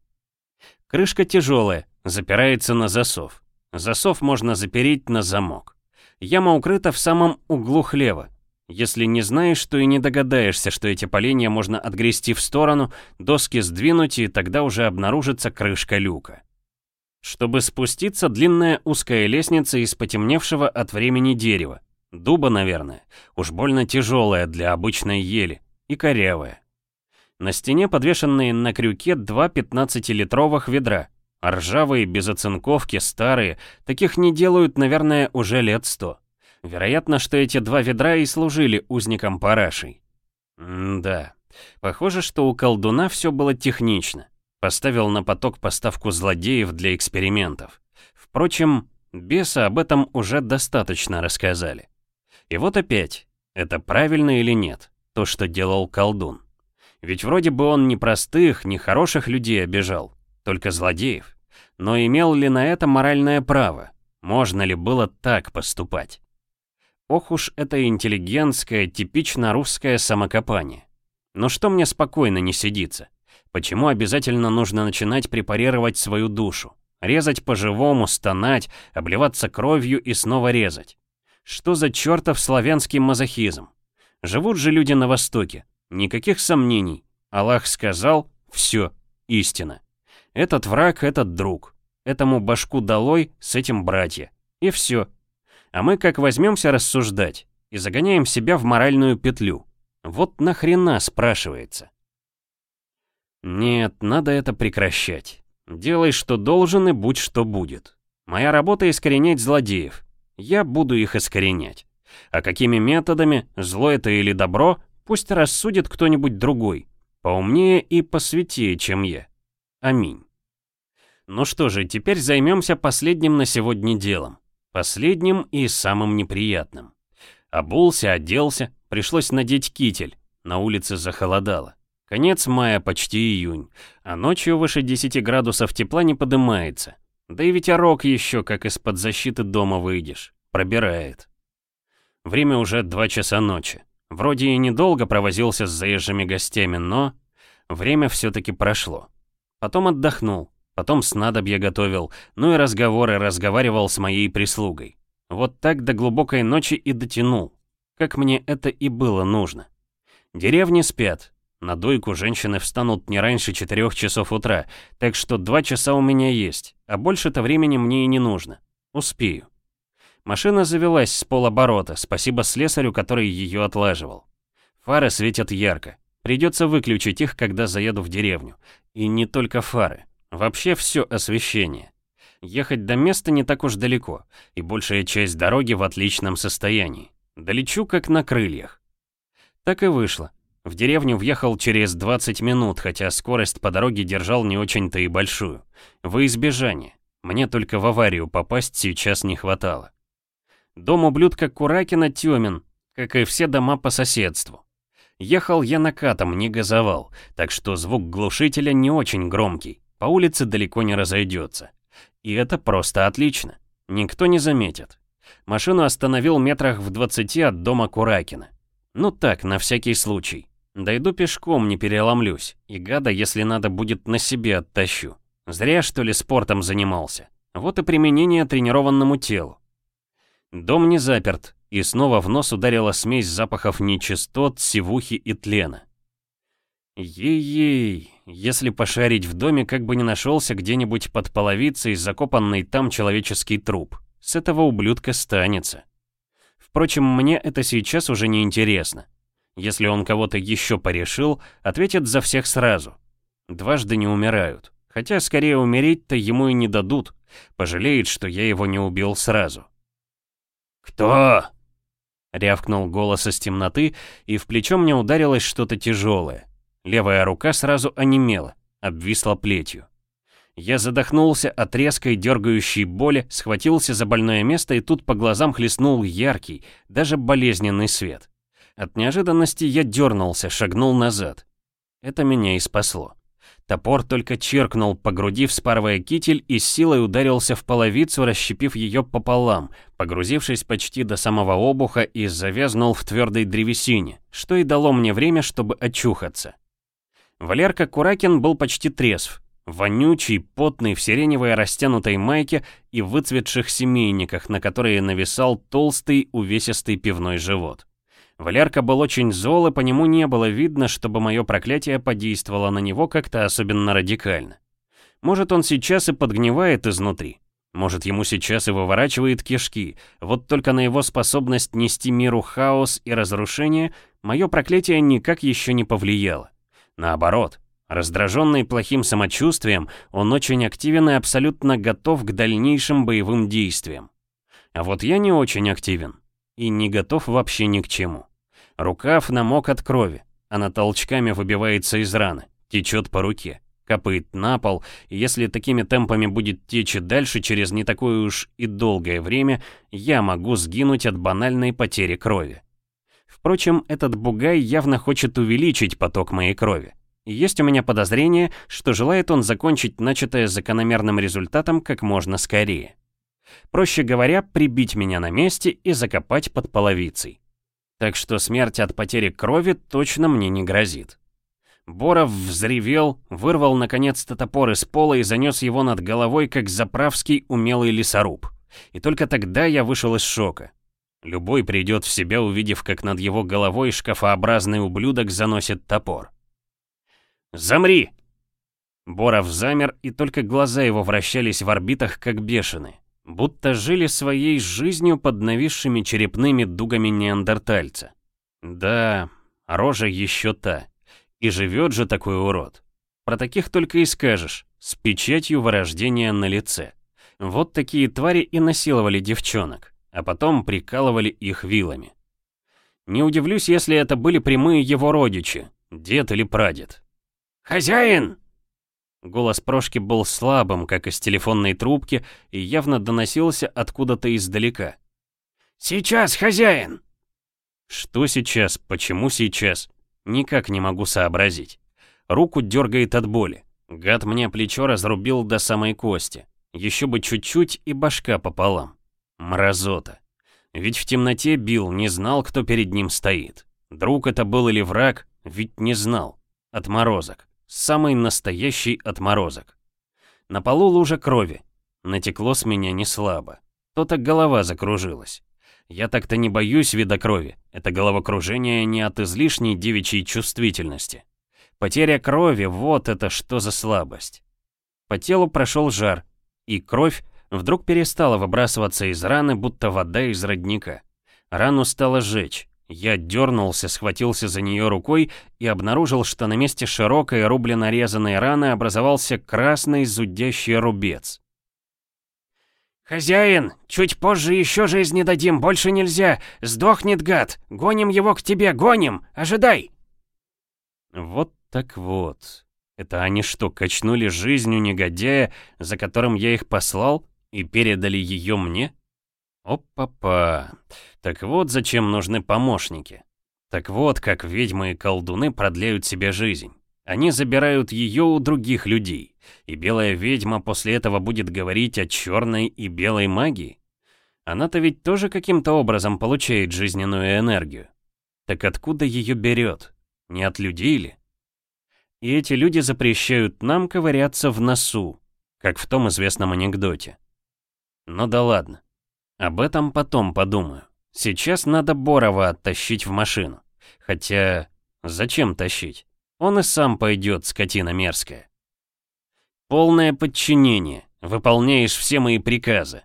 Крышка тяжелая, запирается на засов. Засов можно запереть на замок. Яма укрыта в самом углу хлева, если не знаешь, то и не догадаешься, что эти поленья можно отгрести в сторону, доски сдвинуть, и тогда уже обнаружится крышка люка. Чтобы спуститься, длинная узкая лестница из потемневшего от времени дерева. Дуба, наверное. Уж больно тяжелая для обычной ели. И корявая. На стене подвешенные на крюке два 15-литровых ведра. Ржавые, без оцинковки, старые. Таких не делают, наверное, уже лет сто. Вероятно, что эти два ведра и служили узникам парашей. да, похоже, что у колдуна все было технично. Поставил на поток поставку злодеев для экспериментов. Впрочем, бесы об этом уже достаточно рассказали. И вот опять, это правильно или нет, то, что делал колдун. Ведь вроде бы он не простых, не хороших людей обижал, только злодеев. Но имел ли на это моральное право? Можно ли было так поступать? Ох уж это интеллигентское, типично русское самокопание. Но что мне спокойно не сидится? Почему обязательно нужно начинать препарировать свою душу? Резать по-живому, стонать, обливаться кровью и снова резать. Что за чертов славянский мазохизм? Живут же люди на Востоке. Никаких сомнений. Аллах сказал, все, истина. Этот враг, этот друг. Этому башку долой, с этим братья. И все. А мы как возьмемся рассуждать и загоняем себя в моральную петлю. Вот нахрена, спрашивается. Нет, надо это прекращать. Делай, что должен, и будь, что будет. Моя работа — искоренять злодеев. Я буду их искоренять. А какими методами, зло это или добро, пусть рассудит кто-нибудь другой, поумнее и посвятее, чем я. Аминь. Ну что же, теперь займемся последним на сегодня делом. Последним и самым неприятным. Обулся, оделся, пришлось надеть китель. На улице захолодало. Конец мая, почти июнь, а ночью выше 10 градусов тепла не подымается. Да и ветерок еще, как из-под защиты дома выйдешь, пробирает. Время уже 2 часа ночи. Вроде и недолго провозился с заезжими гостями, но время все-таки прошло. Потом отдохнул, потом снадобье готовил, ну и разговоры разговаривал с моей прислугой. Вот так до глубокой ночи и дотянул, как мне это и было нужно. Деревни спят, на дойку женщины встанут не раньше 4 часов утра, так что 2 часа у меня есть, а больше-то времени мне и не нужно. Успею. Машина завелась с полоборота, спасибо слесарю, который ее отлаживал. Фары светят ярко. Придется выключить их, когда заеду в деревню. И не только фары. Вообще все освещение. Ехать до места не так уж далеко, и большая часть дороги в отличном состоянии. Долечу как на крыльях. Так и вышло. В деревню въехал через 20 минут, хотя скорость по дороге держал не очень-то и большую. Во избежание. Мне только в аварию попасть сейчас не хватало. Дом ублюдка Куракина тёмен, как и все дома по соседству. Ехал я накатом, не газовал, так что звук глушителя не очень громкий, по улице далеко не разойдется. И это просто отлично. Никто не заметит. Машину остановил метрах в 20 от дома Куракина. Ну так, на всякий случай. Дойду пешком, не переломлюсь. И гада, если надо будет, на себе оттащу. Зря, что ли, спортом занимался. Вот и применение тренированному телу. Дом не заперт, и снова в нос ударила смесь запахов нечистот, сивухи и тлена. Ей-ей, если пошарить в доме, как бы не нашелся где-нибудь под половицей закопанный там человеческий труп. С этого ублюдка станется. Впрочем, мне это сейчас уже не интересно. Если он кого-то еще порешил, ответит за всех сразу. Дважды не умирают. Хотя скорее умереть-то ему и не дадут. Пожалеет, что я его не убил сразу. «Кто?» Рявкнул голос из темноты, и в плечо мне ударилось что-то тяжелое. Левая рука сразу онемела, обвисла плетью. Я задохнулся от резкой дергающей боли, схватился за больное место, и тут по глазам хлестнул яркий, даже болезненный свет. От неожиданности я дернулся, шагнул назад. Это меня и спасло. Топор только чиркнул по груди, вспарывая китель, и силой ударился в половицу, расщепив ее пополам, погрузившись почти до самого обуха и завязнул в твердой древесине, что и дало мне время, чтобы очухаться. Валерка Куракин был почти трезв, вонючий, потный, в сиреневой растянутой майке и выцветших семейниках, на которые нависал толстый, увесистый пивной живот. Валерка был очень зол, и по нему не было видно, чтобы мое проклятие подействовало на него как-то особенно радикально. Может, он сейчас и подгнивает изнутри. Может, ему сейчас и выворачивает кишки. Вот только на его способность нести миру хаос и разрушение мое проклятие никак еще не повлияло. Наоборот, раздраженный плохим самочувствием, он очень активен и абсолютно готов к дальнейшим боевым действиям. А вот я не очень активен и не готов вообще ни к чему. Рукав намок от крови. Она толчками выбивается из раны, течет по руке, капает на пол, и если такими темпами будет течь и дальше, через не такое уж и долгое время, я могу сгинуть от банальной потери крови. Впрочем, этот бугай явно хочет увеличить поток моей крови. И есть у меня подозрение, что желает он закончить начатое закономерным результатом как можно скорее. Проще говоря, прибить меня на месте и закопать под половицей так что смерть от потери крови точно мне не грозит. Боров взревел, вырвал наконец-то топор из пола и занес его над головой, как заправский умелый лесоруб. И только тогда я вышел из шока. Любой придет в себя, увидев, как над его головой шкафообразный ублюдок заносит топор. «Замри!» Боров замер, и только глаза его вращались в орбитах, как бешеные, будто жили своей жизнью под нависшими черепными дугами неандертальца. Да, рожа еще та. И живет же такой урод. Про таких только и скажешь, с печатью вырождения на лице. Вот такие твари и насиловали девчонок, а потом прикалывали их вилами. Не удивлюсь, если это были прямые его родичи, дед или прадед. «Хозяин!» Голос Прошки был слабым, как из телефонной трубки, и явно доносился откуда-то издалека. «Сейчас, хозяин!» Что сейчас? Почему сейчас? Никак не могу сообразить. Руку дергает от боли. Гад мне плечо разрубил до самой кости. Еще бы чуть-чуть и башка пополам. Мразота. Ведь в темноте бил, не знал, кто перед ним стоит. Друг это был или враг, ведь не знал. Отморозок. Самый настоящий отморозок. На полу лужа крови. Натекло с меня не слабо. То-то голова закружилась. Я так-то не боюсь вида крови. Это головокружение не от излишней девичьей чувствительности. Потеря крови — вот это что за слабость. По телу прошел жар, и кровь вдруг перестала выбрасываться из раны, будто вода из родника. Рану стало жечь. Я дернулся, схватился за нее рукой и обнаружил, что на месте широкой рублено нарезанной раны образовался красный зудящий рубец. «Хозяин, чуть позже еще жизни дадим, больше нельзя! Сдохнет гад! Гоним его к тебе, гоним! Ожидай!» Вот так вот. Это они что, качнули жизнью негодяя, за которым я их послал, и передали ее мне? Опа-па. Так вот зачем нужны помощники. Так вот, как ведьмы и колдуны продляют себе жизнь. Они забирают ее у других людей, и белая ведьма после этого будет говорить о черной и белой магии. Она-то ведь тоже каким-то образом получает жизненную энергию. Так откуда ее берет? Не от людей ли? И эти люди запрещают нам ковыряться в носу, как в том известном анекдоте. Ну да ладно. Об этом потом подумаю. Сейчас надо Борова оттащить в машину. Хотя, зачем тащить? Он и сам пойдет, скотина мерзкая. Полное подчинение. Выполняешь все мои приказы.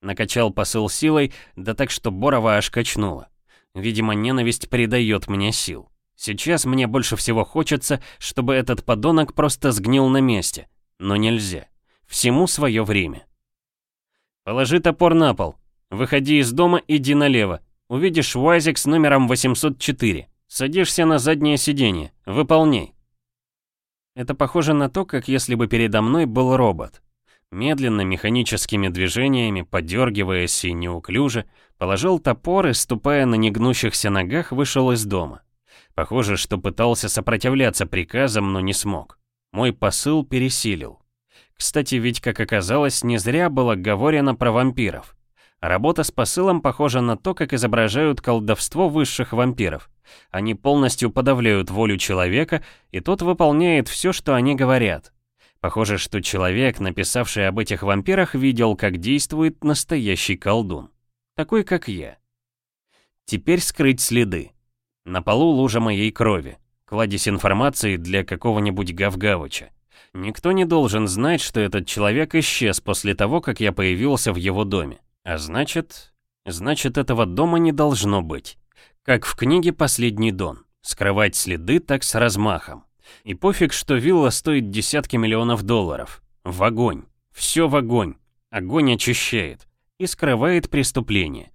Накачал посыл силой, да так, что Борова аж качнула. Видимо, ненависть придает мне сил. Сейчас мне больше всего хочется, чтобы этот подонок просто сгнил на месте. Но нельзя. Всему свое время. Положи топор на пол. Выходи из дома, иди налево. Увидишь УАЗик с номером 804. Садишься на заднее сиденье. Выполняй. Это похоже на то, как если бы передо мной был робот. Медленно, механическими движениями, подергиваясь и неуклюже, положил топор и, ступая на негнущихся ногах, вышел из дома. Похоже, что пытался сопротивляться приказам, но не смог. Мой посыл пересилил. Кстати, ведь, как оказалось, не зря было говорено про вампиров. Работа с посылом похожа на то, как изображают колдовство высших вампиров. Они полностью подавляют волю человека, и тот выполняет все, что они говорят. Похоже, что человек, написавший об этих вампирах, видел, как действует настоящий колдун. Такой, как я. Теперь скрыть следы. На полу лужа моей крови. Кладезь информации для какого-нибудь Гавгавыча. Никто не должен знать, что этот человек исчез после того, как я появился в его доме. А значит... Значит, этого дома не должно быть. Как в книге «Последний дон». Скрывать следы так с размахом. И пофиг, что вилла стоит десятки миллионов долларов. В огонь. Все в огонь. Огонь очищает. И скрывает преступление.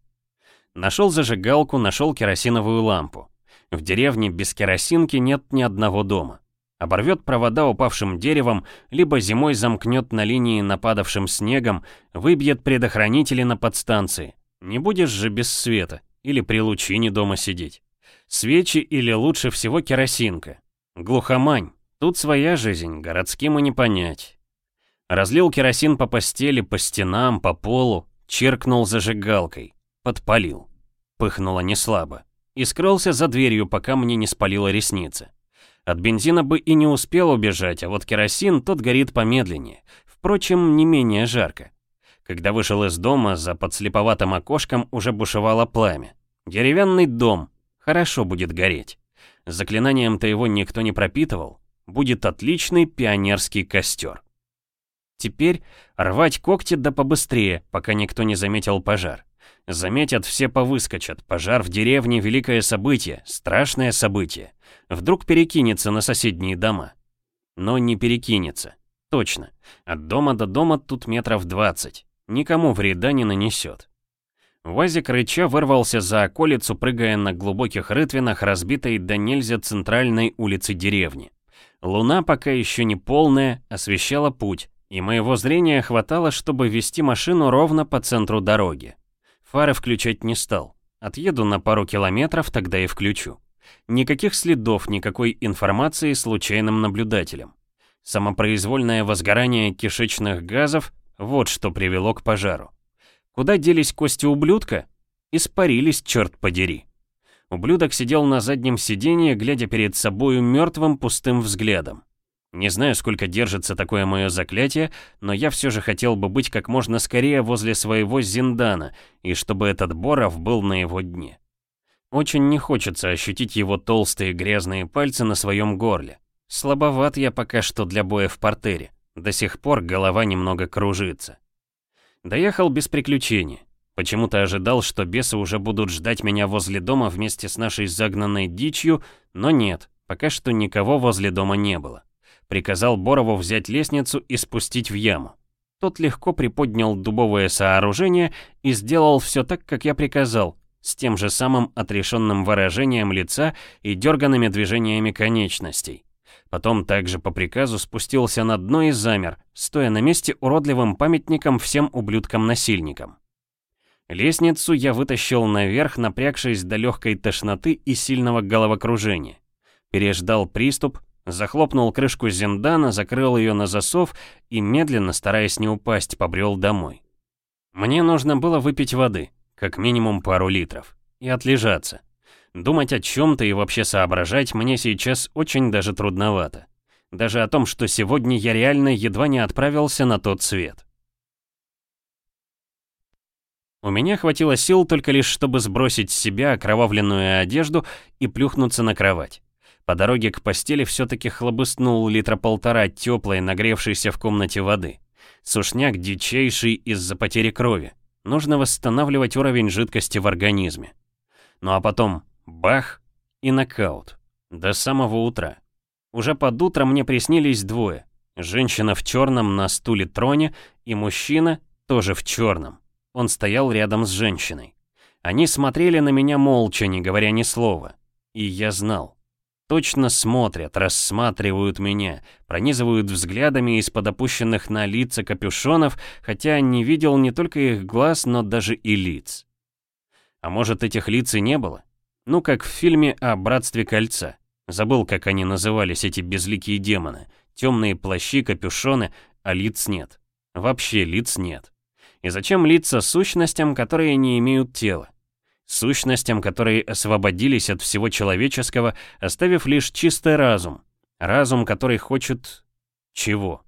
Нашел зажигалку, нашел керосиновую лампу. В деревне без керосинки нет ни одного дома. Оборвет провода упавшим деревом, либо зимой замкнет на линии нападавшим снегом, выбьет предохранители на подстанции. Не будешь же без света, или при лучине дома сидеть. Свечи или лучше всего керосинка. Глухомань. Тут своя жизнь, городским и не понять. Разлил керосин по постели, по стенам, по полу, чиркнул зажигалкой. Подпалил. Пыхнуло неслабо. И скрылся за дверью, пока мне не спалило ресницы. От бензина бы и не успел убежать, а вот керосин тот горит помедленнее. Впрочем, не менее жарко. Когда вышел из дома, за подслеповатым окошком уже бушевало пламя. Деревянный дом. Хорошо будет гореть. Заклинанием-то его никто не пропитывал. Будет отличный пионерский костер. Теперь рвать когти да побыстрее, пока никто не заметил пожар. Заметят, все повыскочат. Пожар в деревне — великое событие, страшное событие. Вдруг перекинется на соседние дома. Но не перекинется. Точно. От дома до дома тут метров двадцать никому вреда не нанесет. Вазик рыча вырвался за околицу, прыгая на глубоких рытвинах разбитой до нельзя центральной улицы деревни. Луна, пока еще не полная, освещала путь, и моего зрения хватало, чтобы вести машину ровно по центру дороги. Фары включать не стал. Отъеду на пару километров, тогда и включу. Никаких следов, никакой информации случайным наблюдателям. Самопроизвольное возгорание кишечных газов вот что привело к пожару. Куда делись кости ублюдка? Испарились, черт подери. Ублюдок сидел на заднем сиденье, глядя перед собою мертвым пустым взглядом. Не знаю, сколько держится такое мое заклятие, но я все же хотел бы быть как можно скорее возле своего Зиндана, и чтобы этот Боров был на его дне. Очень не хочется ощутить его толстые грязные пальцы на своем горле. Слабоват я пока что для боя в портере. До сих пор голова немного кружится. Доехал без приключений. Почему-то ожидал, что бесы уже будут ждать меня возле дома вместе с нашей загнанной дичью, но нет, пока что никого возле дома не было. Приказал Борову взять лестницу и спустить в яму. Тот легко приподнял дубовое сооружение и сделал все так, как я приказал, с тем же самым отрешенным выражением лица и дерганными движениями конечностей. Потом также по приказу спустился на дно и замер, стоя на месте уродливым памятником всем ублюдкам-насильникам. Лестницу я вытащил наверх, напрягшись до легкой тошноты и сильного головокружения. Переждал приступ, захлопнул крышку зиндана, закрыл ее на засов и медленно, стараясь не упасть, побрел домой. Мне нужно было выпить воды, как минимум пару литров, и отлежаться. Думать о чем-то и вообще соображать мне сейчас очень даже трудновато. Даже о том, что сегодня я реально едва не отправился на тот свет. У меня хватило сил только лишь, чтобы сбросить с себя окровавленную одежду и плюхнуться на кровать. По дороге к постели все-таки хлобыснул литра полтора теплой, нагревшейся в комнате воды. Сушняк дичайший из-за потери крови. Нужно восстанавливать уровень жидкости в организме. Ну а потом Бах и нокаут. До самого утра. Уже под утро мне приснились двое. Женщина в черном на стуле троне и мужчина тоже в черном. Он стоял рядом с женщиной. Они смотрели на меня молча, не говоря ни слова. И я знал. Точно смотрят, рассматривают меня, пронизывают взглядами из-под опущенных на лица капюшонов, хотя не видел не только их глаз, но даже и лиц. А может, этих лиц и не было? Ну, как в фильме о Братстве Кольца. Забыл, как они назывались, эти безликие демоны. Темные плащи, капюшоны, а лиц нет. Вообще лиц нет. И зачем лица сущностям, которые не имеют тела? Сущностям, которые освободились от всего человеческого, оставив лишь чистый разум. Разум, который хочет... Чего?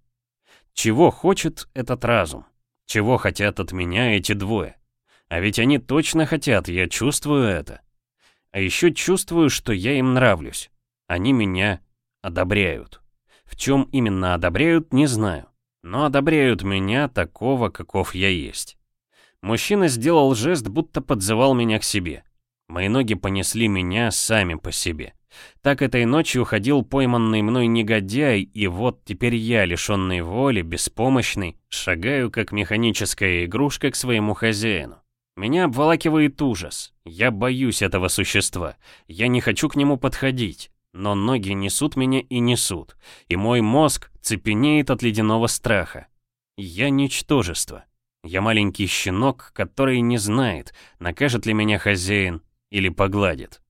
Чего хочет этот разум? Чего хотят от меня эти двое? А ведь они точно хотят, я чувствую это. А еще чувствую, что я им нравлюсь. Они меня одобряют. В чем именно одобряют, не знаю. Но одобряют меня такого, каков я есть. Мужчина сделал жест, будто подзывал меня к себе. Мои ноги понесли меня сами по себе. Так этой ночью ходил пойманный мной негодяй, и вот теперь я, лишенный воли, беспомощный, шагаю как механическая игрушка к своему хозяину. Меня обволакивает ужас. Я боюсь этого существа. Я не хочу к нему подходить. Но ноги несут меня и несут. И мой мозг цепенеет от ледяного страха. Я ничтожество. Я маленький щенок, который не знает, накажет ли меня хозяин или погладит.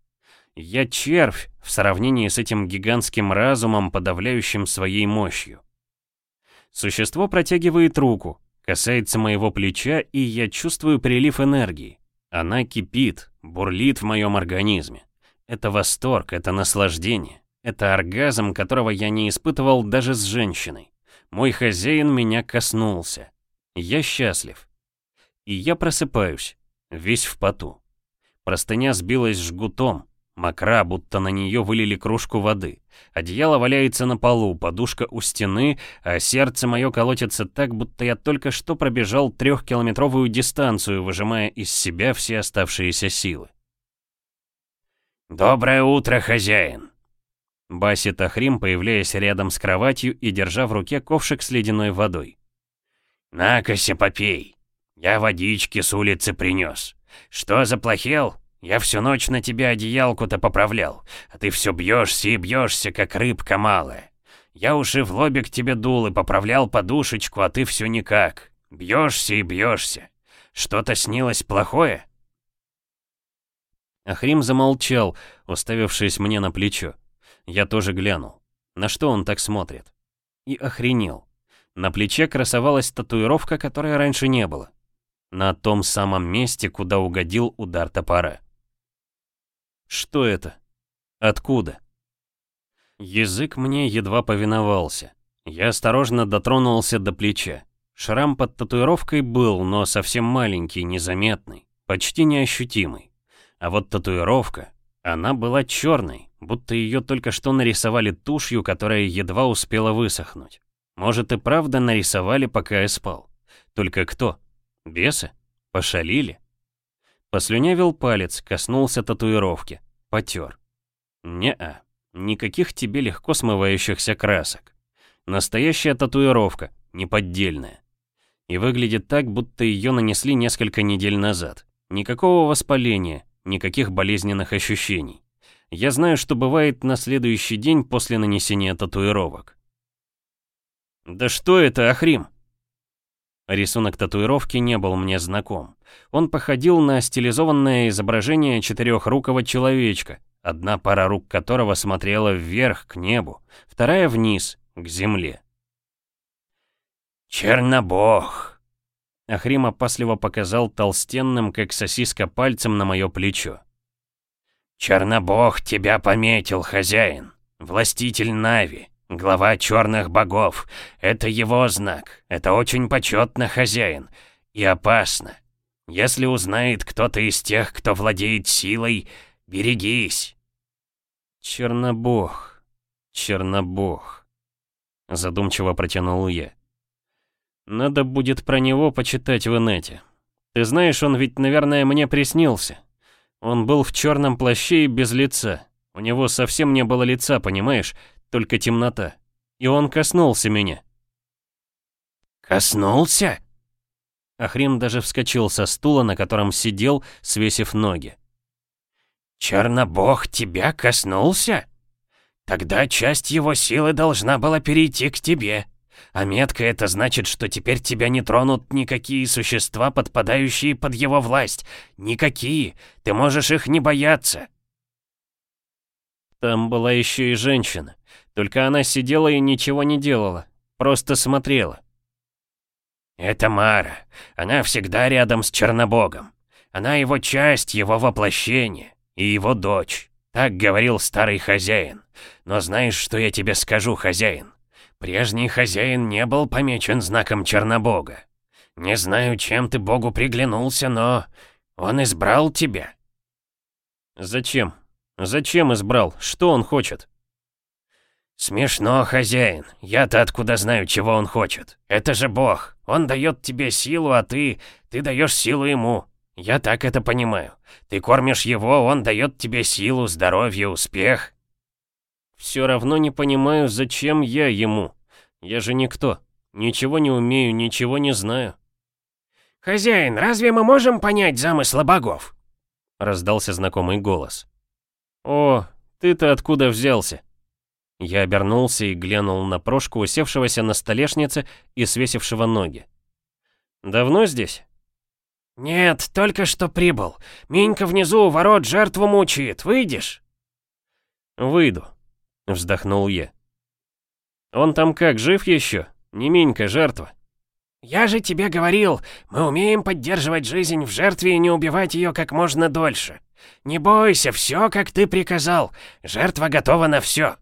Я червь в сравнении с этим гигантским разумом, подавляющим своей мощью. Существо протягивает руку, Касается моего плеча, и я чувствую прилив энергии. Она кипит, бурлит в моем организме. Это восторг, это наслаждение. Это оргазм, которого я не испытывал даже с женщиной. Мой хозяин меня коснулся. Я счастлив. И я просыпаюсь, весь в поту. Простыня сбилась жгутом, мокра, будто на нее вылили кружку воды. Одеяло валяется на полу, подушка у стены, а сердце мое колотится так, будто я только что пробежал трехкилометровую дистанцию, выжимая из себя все оставшиеся силы. «Доброе утро, хозяин!» Басит Ахрим, появляясь рядом с кроватью и держа в руке ковшик с ледяной водой. «На-кася, попей! Я водички с улицы принес. Что, заплохел? Я всю ночь на тебя одеялку-то поправлял, а ты все бьешься и бьешься, как рыбка малая. Я уж и в лобик тебе дул и поправлял подушечку, а ты все никак. Бьешься и бьешься. Что-то снилось плохое?» Ахрим замолчал, уставившись мне на плечо. Я тоже глянул. На что он так смотрит? И охренел. На плече красовалась татуировка, которой раньше не было. На том самом месте, куда угодил удар топора. Что это? Откуда? Язык мне едва повиновался. Я осторожно дотронулся до плеча. Шрам под татуировкой был, но совсем маленький, незаметный, почти неощутимый. А вот татуировка, она была черной, будто ее только что нарисовали тушью, которая едва успела высохнуть. Может и правда нарисовали, пока я спал. Только кто? Бесы? Пошалили? Послюнявил палец, коснулся татуировки. Потер. Не-а, никаких тебе легко смывающихся красок. Настоящая татуировка, неподдельная. И выглядит так, будто ее нанесли несколько недель назад. Никакого воспаления, никаких болезненных ощущений. Я знаю, что бывает на следующий день после нанесения татуировок. «Да что это, Ахрим?» Рисунок татуировки не был мне знаком. Он походил на стилизованное изображение четырехрукого человечка, одна пара рук которого смотрела вверх, к небу, вторая вниз, к земле. «Чернобог!» Ахрим опасливо показал толстенным, как сосиска, пальцем на мое плечо. «Чернобог тебя пометил, хозяин, властитель Нави, глава черных богов. Это его знак, это очень почетно, хозяин, и опасно. Если узнает кто-то из тех, кто владеет силой, берегись». «Чернобог, Чернобог», — задумчиво протянул я. «Надо будет про него почитать в инете. Ты знаешь, он ведь, наверное, мне приснился». Он был в черном плаще и без лица. У него совсем не было лица, понимаешь? Только темнота. И он коснулся меня. «Коснулся?» Ахрим даже вскочил со стула, на котором сидел, свесив ноги. «Чернобог тебя коснулся? Тогда часть его силы должна была перейти к тебе». А метка это значит, что теперь тебя не тронут никакие существа, подпадающие под его власть. Никакие. Ты можешь их не бояться. Там была еще и женщина. Только она сидела и ничего не делала. Просто смотрела. Это Мара. Она всегда рядом с Чернобогом. Она его часть, его воплощение. И его дочь. Так говорил старый хозяин. Но знаешь, что я тебе скажу, хозяин? Прежний хозяин не был помечен знаком Чернобога. Не знаю, чем ты Богу приглянулся, но он избрал тебя. Зачем? Зачем избрал? Что он хочет? Смешно, хозяин. Я-то откуда знаю, чего он хочет. Это же Бог. Он дает тебе силу, а ты... Ты даешь силу ему. Я так это понимаю. Ты кормишь его, он дает тебе силу, здоровье, успех. Все равно не понимаю, зачем я ему. Я же никто. Ничего не умею, ничего не знаю. «Хозяин, разве мы можем понять замысла богов?» Раздался знакомый голос. «О, ты-то откуда взялся?» Я обернулся и глянул на Прошку, усевшегося на столешнице и свесившего ноги. «Давно здесь?» «Нет, только что прибыл. Минька внизу у ворот жертву мучает. Выйдешь?» «Выйду», Вздохнул я. Он там как, жив еще? Не Минька, жертва. «Я же тебе говорил, мы умеем поддерживать жизнь в жертве и не убивать ее как можно дольше. Не бойся, все, как ты приказал. Жертва готова на все.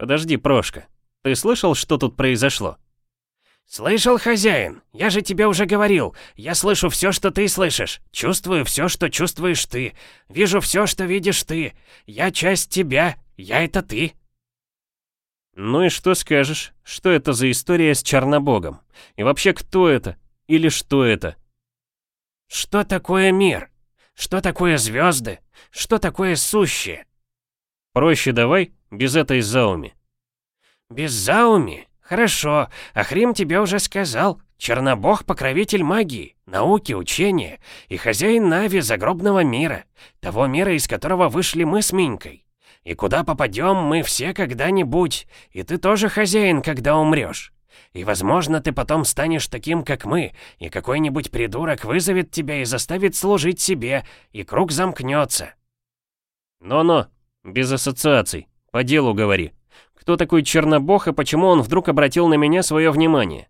Подожди, Прошка, ты слышал, что тут произошло? «Слышал, хозяин? Я же тебе уже говорил. Я слышу все, что ты слышишь. Чувствую все, что чувствуешь ты. Вижу все, что видишь ты. Я часть тебя. Я это ты». «Ну и что скажешь? Что это за история с Чернобогом? И вообще, кто это? Или что это?» «Что такое мир? Что такое звезды? Что такое сущее?» «Проще давай, без этой зауми». «Без зауми? «Хорошо, Ахрим тебе уже сказал. Чернобог — покровитель магии, науки, учения и хозяин Нави загробного мира, того мира, из которого вышли мы с Минькой. И куда попадем мы все когда-нибудь, и ты тоже хозяин, когда умрешь. И, возможно, ты потом станешь таким, как мы, и какой-нибудь придурок вызовет тебя и заставит служить себе, и круг замкнется». «Но-но, без ассоциаций, по делу говори», кто такой Чернобог и почему он вдруг обратил на меня свое внимание?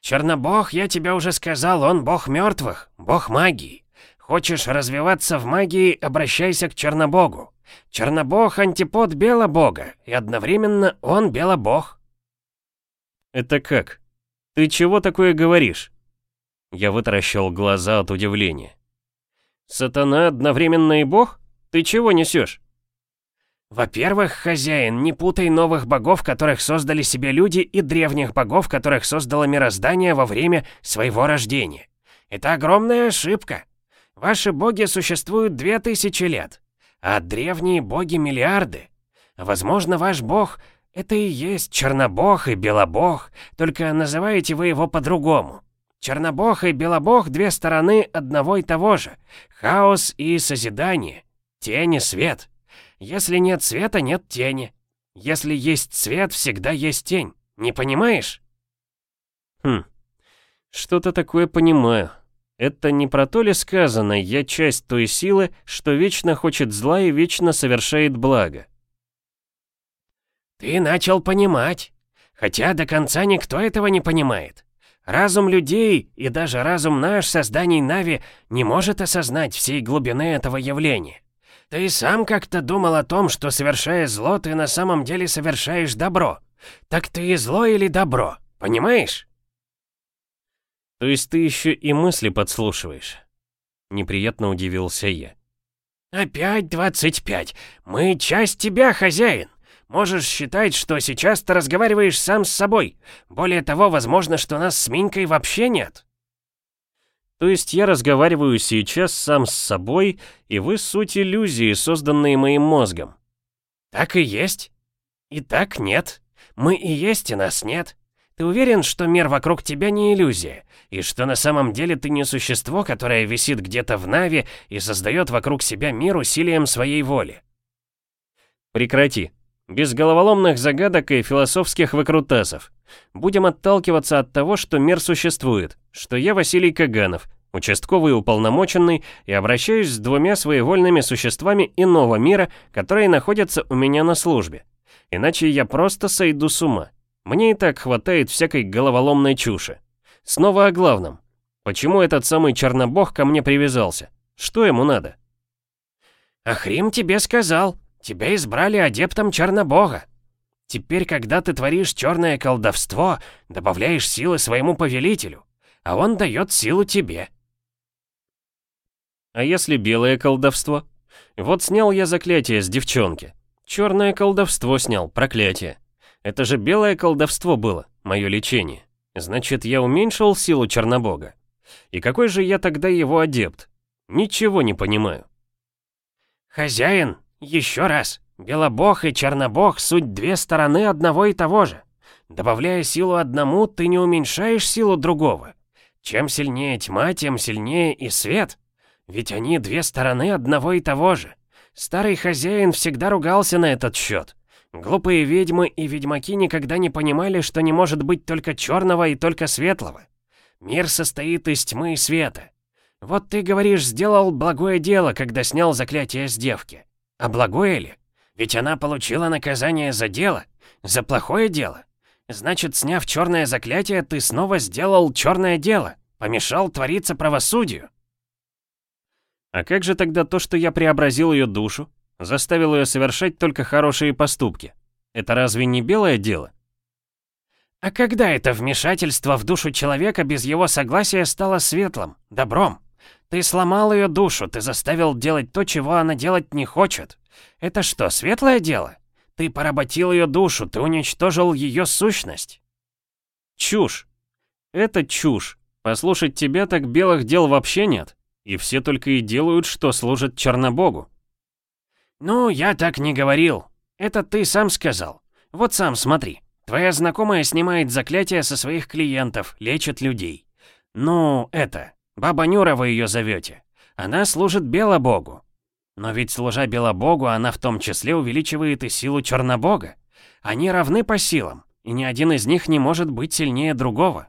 Чернобог, я тебе уже сказал, он бог мертвых, бог магии. Хочешь развиваться в магии, обращайся к Чернобогу. Чернобог — антипод Белобога, и одновременно он Белобог. Это как? Ты чего такое говоришь? Я вытаращил глаза от удивления. Сатана одновременно и бог? Ты чего несешь? Во-первых, хозяин, не путай новых богов, которых создали себе люди, и древних богов, которых создало мироздание во время своего рождения. Это огромная ошибка. Ваши боги существуют две тысячи лет, а древние боги миллиарды. Возможно, ваш бог — это и есть Чернобог и Белобог, только называете вы его по-другому. Чернобог и Белобог — две стороны одного и того же. Хаос и созидание, тень и свет — если нет света, нет тени. Если есть свет, всегда есть тень. Не понимаешь? Хм, что-то такое понимаю. Это не про то ли сказано, я часть той силы, что вечно хочет зла и вечно совершает благо. Ты начал понимать. Хотя до конца никто этого не понимает. Разум людей и даже разум наш, созданий Нави, не может осознать всей глубины этого явления. Ты сам как-то думал о том, что совершая зло, ты на самом деле совершаешь добро. Так ты и зло или добро, понимаешь? То есть ты еще и мысли подслушиваешь? Неприятно удивился я. Опять 25. Мы часть тебя, хозяин. Можешь считать, что сейчас ты разговариваешь сам с собой. Более того, возможно, что нас с Минькой вообще нет. То есть я разговариваю сейчас сам с собой, и вы суть иллюзии, созданные моим мозгом. Так и есть. И так нет. Мы и есть, и нас нет. Ты уверен, что мир вокруг тебя не иллюзия, и что на самом деле ты не существо, которое висит где-то в Нави и создает вокруг себя мир усилием своей воли? Прекрати. Без головоломных загадок и философских выкрутасов. Будем отталкиваться от того, что мир существует, что я Василий Каганов, участковый уполномоченный, и обращаюсь с двумя своевольными существами иного мира, которые находятся у меня на службе. Иначе я просто сойду с ума. Мне и так хватает всякой головоломной чуши. Снова о главном. Почему этот самый Чернобог ко мне привязался? Что ему надо? Ахрим тебе сказал. Тебя избрали адептом Чернобога. Теперь, когда ты творишь черное колдовство, добавляешь силы своему повелителю, а он дает силу тебе. А если белое колдовство? Вот снял я заклятие с девчонки. Черное колдовство снял, проклятие. Это же белое колдовство было, мое лечение. Значит, я уменьшил силу Чернобога. И какой же я тогда его адепт? Ничего не понимаю. Хозяин, еще раз. Белобог и Чернобог — суть две стороны одного и того же. Добавляя силу одному, ты не уменьшаешь силу другого. Чем сильнее тьма, тем сильнее и свет. Ведь они две стороны одного и того же. Старый хозяин всегда ругался на этот счет. Глупые ведьмы и ведьмаки никогда не понимали, что не может быть только черного и только светлого. Мир состоит из тьмы и света. Вот ты говоришь, сделал благое дело, когда снял заклятие с девки. А благое ли? Ведь она получила наказание за дело, за плохое дело. Значит, сняв черное заклятие, ты снова сделал черное дело, помешал твориться правосудию. А как же тогда то, что я преобразил ее душу, заставил ее совершать только хорошие поступки? Это разве не белое дело? А когда это вмешательство в душу человека без его согласия стало светлым, добром? Ты сломал ее душу, ты заставил делать то, чего она делать не хочет. Это что, светлое дело? Ты поработил ее душу, ты уничтожил ее сущность. Чушь. Это чушь. Послушать тебя так белых дел вообще нет. И все только и делают, что служат Чернобогу. Ну, я так не говорил. Это ты сам сказал. Вот сам смотри. Твоя знакомая снимает заклятия со своих клиентов, лечит людей. Ну, это, баба Нюра вы ее зовете. Она служит Белобогу. Но ведь служа Белобогу, она в том числе увеличивает и силу Чернобога. Они равны по силам, и ни один из них не может быть сильнее другого.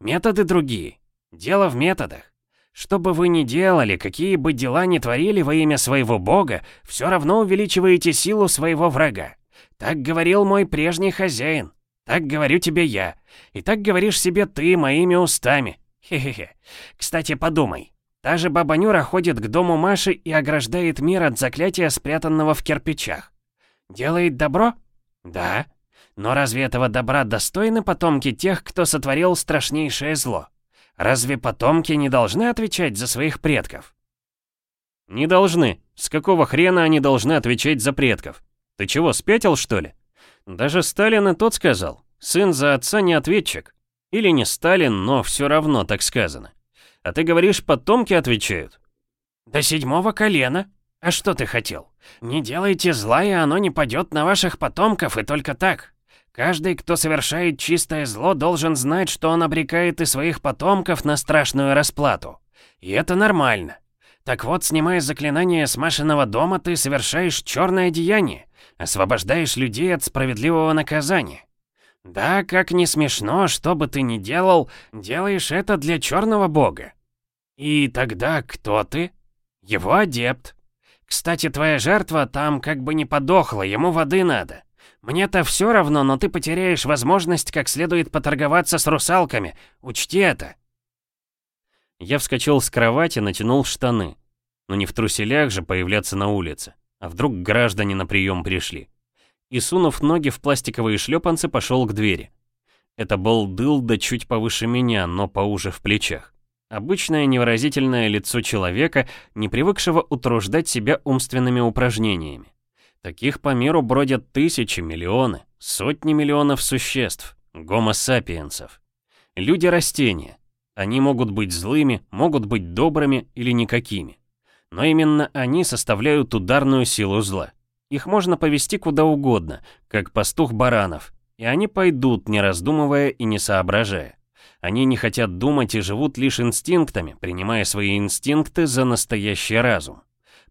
Методы другие. Дело в методах. Что бы вы ни делали, какие бы дела ни творили во имя своего бога, все равно увеличиваете силу своего врага. Так говорил мой прежний хозяин. Так говорю тебе я. И так говоришь себе ты моими устами. Хе-хе-хе. Кстати, подумай. Та же баба Нюра ходит к дому Маши и ограждает мир от заклятия, спрятанного в кирпичах. Делает добро? Да. Но разве этого добра достойны потомки тех, кто сотворил страшнейшее зло? Разве потомки не должны отвечать за своих предков? Не должны. С какого хрена они должны отвечать за предков? Ты чего, спятил, что ли? Даже Сталин и тот сказал, сын за отца не ответчик. Или не Сталин, но все равно так сказано. А ты говоришь, потомки отвечают. До седьмого колена. А что ты хотел? Не делайте зла, и оно не падет на ваших потомков, и только так. Каждый, кто совершает чистое зло, должен знать, что он обрекает и своих потомков на страшную расплату. И это нормально. Так вот, снимая заклинание с Машиного дома, ты совершаешь черное деяние, освобождаешь людей от справедливого наказания. Да, как не смешно, что бы ты ни делал, делаешь это для черного бога. И тогда кто ты? Его адепт. Кстати, твоя жертва там как бы не подохла, ему воды надо. Мне-то все равно, но ты потеряешь возможность как следует поторговаться с русалками. Учти это. Я вскочил с кровати, натянул штаны. Но не в труселях же появляться на улице. А вдруг граждане на прием пришли. И сунув ноги в пластиковые шлепанцы, пошел к двери. Это был дылда чуть повыше меня, но поуже в плечах. Обычное невыразительное лицо человека, не привыкшего утруждать себя умственными упражнениями. Таких по миру бродят тысячи, миллионы, сотни миллионов существ, гомо-сапиенсов. Люди-растения. Они могут быть злыми, могут быть добрыми или никакими. Но именно они составляют ударную силу зла. Их можно повести куда угодно, как пастух баранов, и они пойдут, не раздумывая и не соображая. Они не хотят думать и живут лишь инстинктами, принимая свои инстинкты за настоящий разум.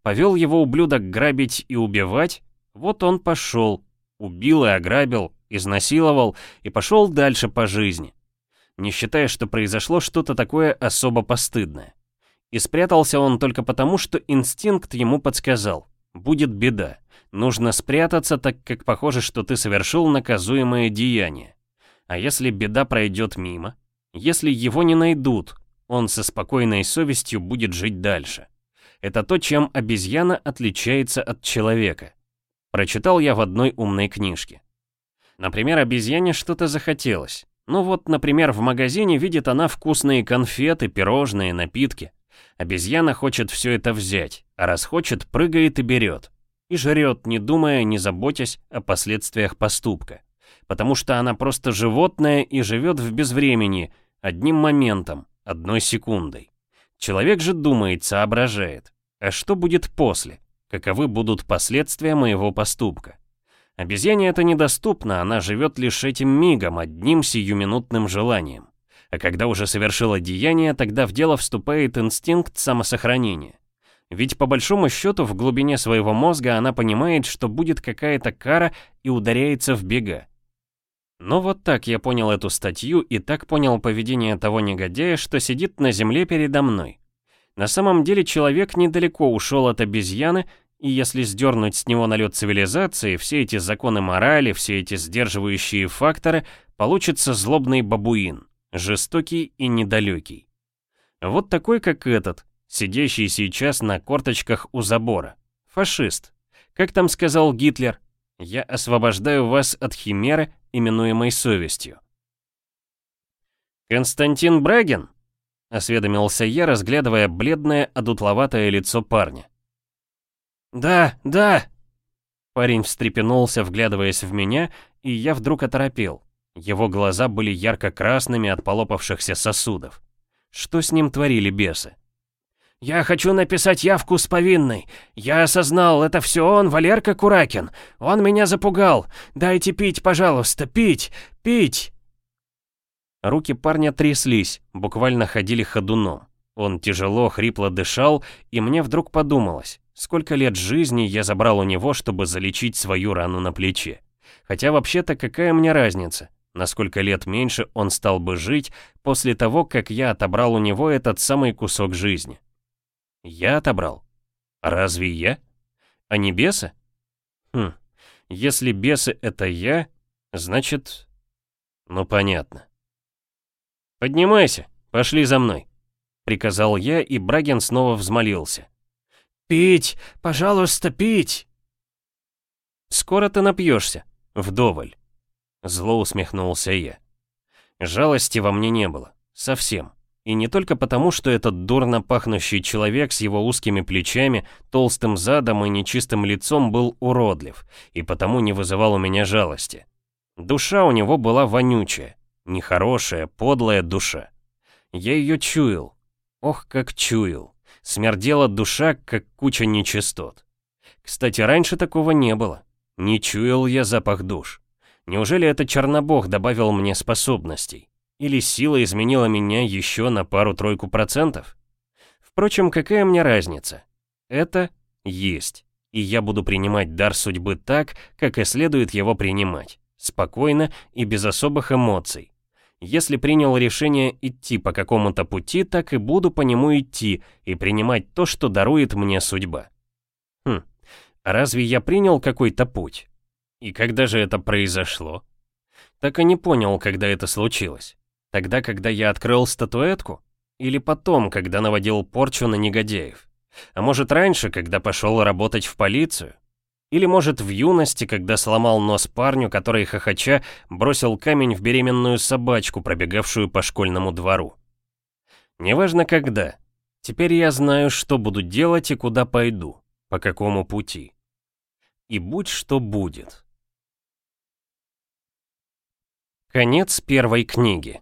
Повел его ублюдок грабить и убивать, вот он пошел, убил и ограбил, изнасиловал и пошел дальше по жизни, не считая, что произошло что-то такое особо постыдное. И спрятался он только потому, что инстинкт ему подсказал. Будет беда. Нужно спрятаться, так как похоже, что ты совершил наказуемое деяние. А если беда пройдет мимо? Если его не найдут, он со спокойной совестью будет жить дальше. Это то, чем обезьяна отличается от человека. Прочитал я в одной умной книжке. Например, обезьяне что-то захотелось. Ну вот, например, в магазине видит она вкусные конфеты, пирожные, напитки. Обезьяна хочет все это взять, а раз хочет, прыгает и берет. И жрет, не думая, не заботясь о последствиях поступка. Потому что она просто животное и живет в безвремени, одним моментом, одной секундой. Человек же думает, соображает. А что будет после? каковы будут последствия моего поступка. Обезьяне это недоступно, она живет лишь этим мигом, одним сиюминутным желанием. А когда уже совершила деяние, тогда в дело вступает инстинкт самосохранения. Ведь по большому счету в глубине своего мозга она понимает, что будет какая-то кара и ударяется в бега. Но вот так я понял эту статью и так понял поведение того негодяя, что сидит на земле передо мной. На самом деле человек недалеко ушел от обезьяны, и если сдернуть с него налет цивилизации, все эти законы морали, все эти сдерживающие факторы, получится злобный бабуин, жестокий и недалекий. Вот такой, как этот, сидящий сейчас на корточках у забора. Фашист. Как там сказал Гитлер? Я освобождаю вас от химеры, именуемой совестью. «Константин Брагин?» — осведомился я, разглядывая бледное, одутловатое лицо парня. «Да, да!» Парень встрепенулся, вглядываясь в меня, и я вдруг оторопел. Его глаза были ярко-красными от полопавшихся сосудов. Что с ним творили бесы? «Я хочу написать явку с повинной. Я осознал, это все он, Валерка Куракин. Он меня запугал. Дайте пить, пожалуйста, пить, пить!» Руки парня тряслись, буквально ходили ходуном. Он тяжело, хрипло дышал, и мне вдруг подумалось, сколько лет жизни я забрал у него, чтобы залечить свою рану на плече. Хотя вообще-то какая мне разница? на сколько лет меньше он стал бы жить после того, как я отобрал у него этот самый кусок жизни. Я отобрал? Разве я? А не бесы? Хм, если бесы это я, значит... Ну понятно. «Поднимайся, пошли за мной», — приказал я, и Брагин снова взмолился. «Пить, пожалуйста, пить!» «Скоро ты напьешься, вдоволь». Зло усмехнулся я. Жалости во мне не было. Совсем. И не только потому, что этот дурно пахнущий человек с его узкими плечами, толстым задом и нечистым лицом был уродлив, и потому не вызывал у меня жалости. Душа у него была вонючая, нехорошая, подлая душа. Я ее чуял. Ох, как чуял. Смердела душа, как куча нечистот. Кстати, раньше такого не было. Не чуял я запах душ. Неужели это Чернобог добавил мне способностей? Или сила изменила меня еще на пару-тройку процентов? Впрочем, какая мне разница? Это есть. И я буду принимать дар судьбы так, как и следует его принимать. Спокойно и без особых эмоций. Если принял решение идти по какому-то пути, так и буду по нему идти и принимать то, что дарует мне судьба. Хм, разве я принял какой-то путь? И когда же это произошло? Так и не понял, когда это случилось. Тогда, когда я открыл статуэтку? Или потом, когда наводил порчу на негодяев? А может раньше, когда пошел работать в полицию? Или может в юности, когда сломал нос парню, который хохоча бросил камень в беременную собачку, пробегавшую по школьному двору? Неважно когда. Теперь я знаю, что буду делать и куда пойду, по какому пути. И будь что будет. Конец первой книги.